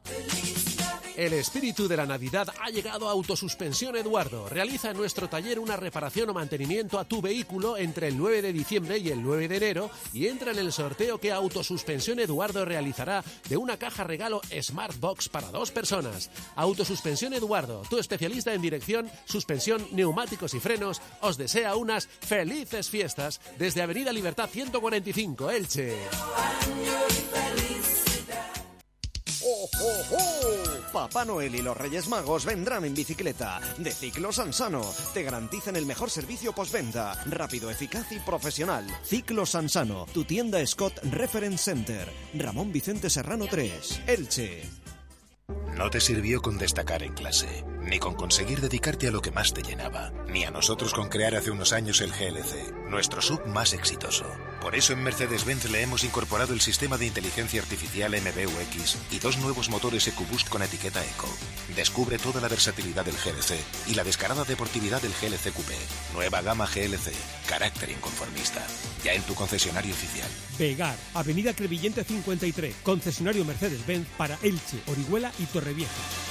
El espíritu de la Navidad ha llegado a Autosuspensión Eduardo. Realiza en nuestro taller una reparación o mantenimiento a tu vehículo entre el 9 de diciembre y el 9 de enero y entra en el sorteo que Autosuspensión Eduardo realizará de una caja regalo Smart Box para dos personas. Autosuspensión Eduardo, tu especialista en dirección, suspensión, neumáticos y frenos, os desea unas felices fiestas desde Avenida Libertad 145, Elche. ¡Oh, oh, oh! Papá Noel y los Reyes Magos vendrán en bicicleta. De Ciclo Sansano. Te garantizan el mejor servicio postventa. Rápido, eficaz y profesional. Ciclo Sansano. Tu tienda Scott Reference Center. Ramón Vicente Serrano 3. Elche. No te sirvió con destacar en clase, ni con conseguir dedicarte a lo que más te llenaba, ni a nosotros con crear hace unos años el GLC, nuestro sub más exitoso. Por eso en Mercedes-Benz le hemos incorporado el sistema de inteligencia artificial MBUX y dos nuevos motores EcoBoost con etiqueta Eco. Descubre toda la versatilidad del GLC y la descarada deportividad del GLC Coupé. Nueva gama GLC, carácter inconformista. Ya en tu concesionario oficial. Vegar, Avenida Crevillente 53, concesionario Mercedes-Benz para Elche, Orihuela y Torrevieja.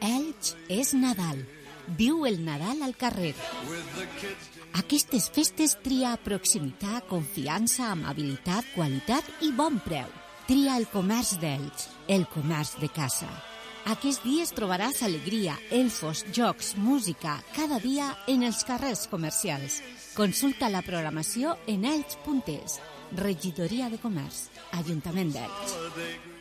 Elx és Nadal. Viu el Nadal al carrer. Aquestes festes tria proximitat, confiança, amabilitat, qualitat i bon preu. Tria el comerç d'Elx, el comerç de casa. Aquests dies trobaràs alegria, elfos, jocs, música, cada dia en els carrers comercials. Consulta la programació en elx.es. Regidoria de Comerç, Ajuntament d'Elx.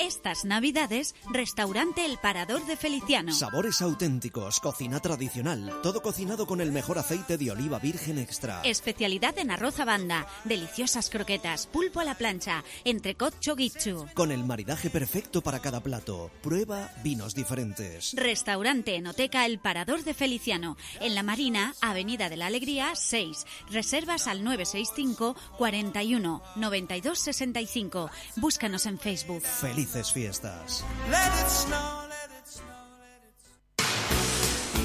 Estas Navidades, restaurante El Parador de Feliciano. Sabores auténticos, cocina tradicional, todo cocinado con el mejor aceite de oliva virgen extra. Especialidad en arroz a banda, deliciosas croquetas, pulpo a la plancha, entrecot chogichu. Con el maridaje perfecto para cada plato. Prueba vinos diferentes. Restaurante Enoteca El Parador de Feliciano. En La Marina, Avenida de la Alegría 6. Reservas al 965 41 92 65. Búscanos en Facebook. Felices fiestas.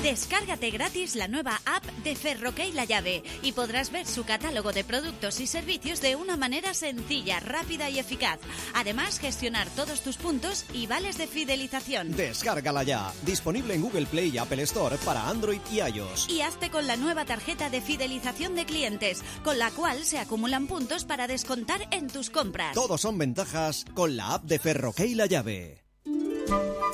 Descárgate gratis la nueva app de Ferroque y La Llave y podrás ver su catálogo de productos y servicios de una manera sencilla, rápida y eficaz. Además, gestionar todos tus puntos y vales de fidelización. Descárgala ya. Disponible en Google Play y Apple Store para Android y iOS. Y hazte con la nueva tarjeta de fidelización de clientes, con la cual se acumulan puntos para descontar en tus compras. Todos son ventajas con la app de Ferroque y La Llave.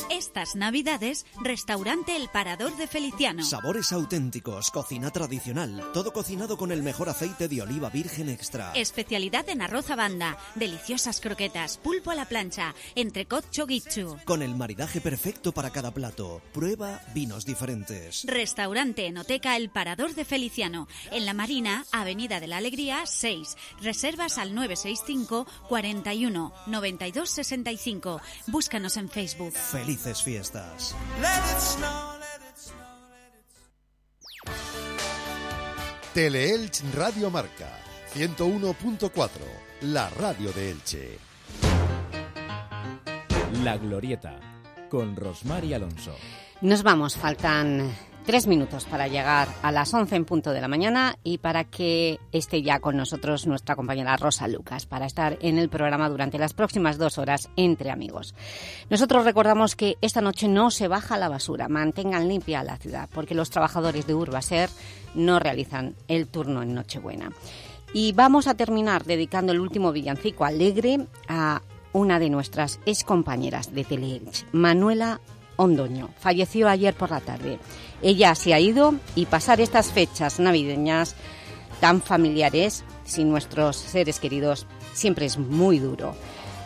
Estas Navidades, restaurante El Parador de Feliciano. Sabores auténticos, cocina tradicional, todo cocinado con el mejor aceite de oliva virgen extra. Especialidad en arroz a banda, deliciosas croquetas, pulpo a la plancha, entrecot chogichu. Con el maridaje perfecto para cada plato. Prueba vinos diferentes. Restaurante Enoteca El Parador de Feliciano. En La Marina, Avenida de la Alegría 6. Reservas al 965 41 92 65. Búscanos en Facebook. Felices fiestas. Teleelch Radio Marca 101.4, la radio de Elche. La Glorieta, con Rosmar y Alonso. Nos vamos, faltan tres minutos para llegar a las 11 en punto de la mañana y para que esté ya con nosotros nuestra compañera Rosa Lucas para estar en el programa durante las próximas dos horas entre amigos. Nosotros recordamos que esta noche no se baja la basura, mantengan limpia la ciudad porque los trabajadores de Urbaser no realizan el turno en Nochebuena. Y vamos a terminar dedicando el último villancico alegre a una de nuestras ex compañeras de Teleelch, Manuela Ondoño. Falleció ayer por la tarde. Ella se ha ido y pasar estas fechas navideñas tan familiares sin nuestros seres queridos siempre es muy duro.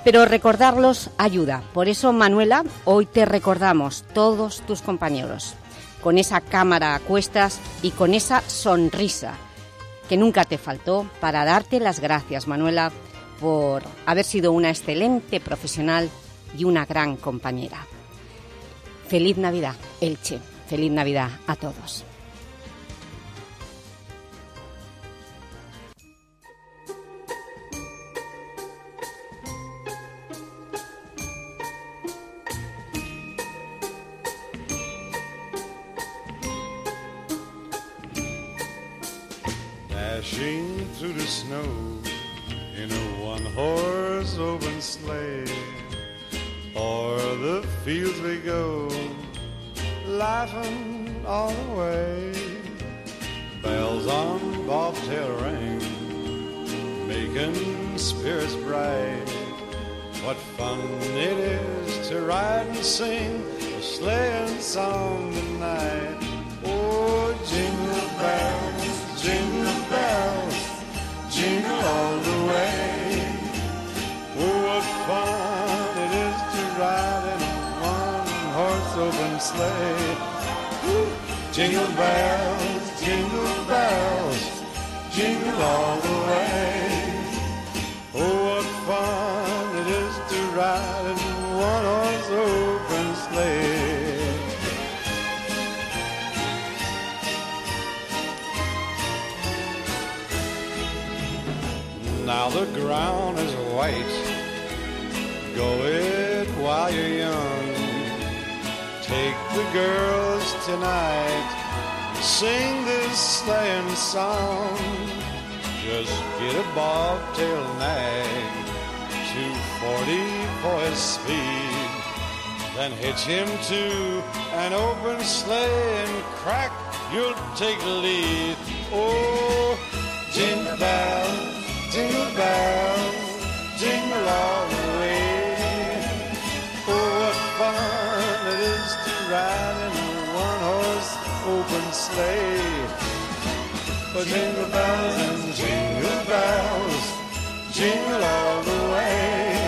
Pero recordarlos ayuda. Por eso, Manuela, hoy te recordamos todos tus compañeros, con esa cámara a cuestas y con esa sonrisa que nunca te faltó para darte las gracias, Manuela, por haber sido una excelente profesional y una gran compañera. Feliz Navidad, Elche. Feliz Navidad a todos. Dashing through the snow in a one horse open sleigh. O'er the fields we go, laughing all the way. Bells on bobtail ring, making spirits bright. What fun it is to ride and sing a sleighing song tonight. Oh, jingle bells, jingle bells, jingle all the way. Oh, what fun it is to ride open sleigh. Jingle bells, jingle bells, jingle all the way. Oh, what fun it is to ride in one-horse open sleigh. Now the ground is white. Go it while you're young. Take the girls tonight. Sing this sleighing song. Just get a bobtail nag. 240 for his speed. Then hitch him to an open sleigh and crack, you'll take the lead. Oh, jingle bell, jingle bell, jingle all the way. Oh, what fun riding a one horse open sleigh. But jingle bells and jingle bells jingle all the way.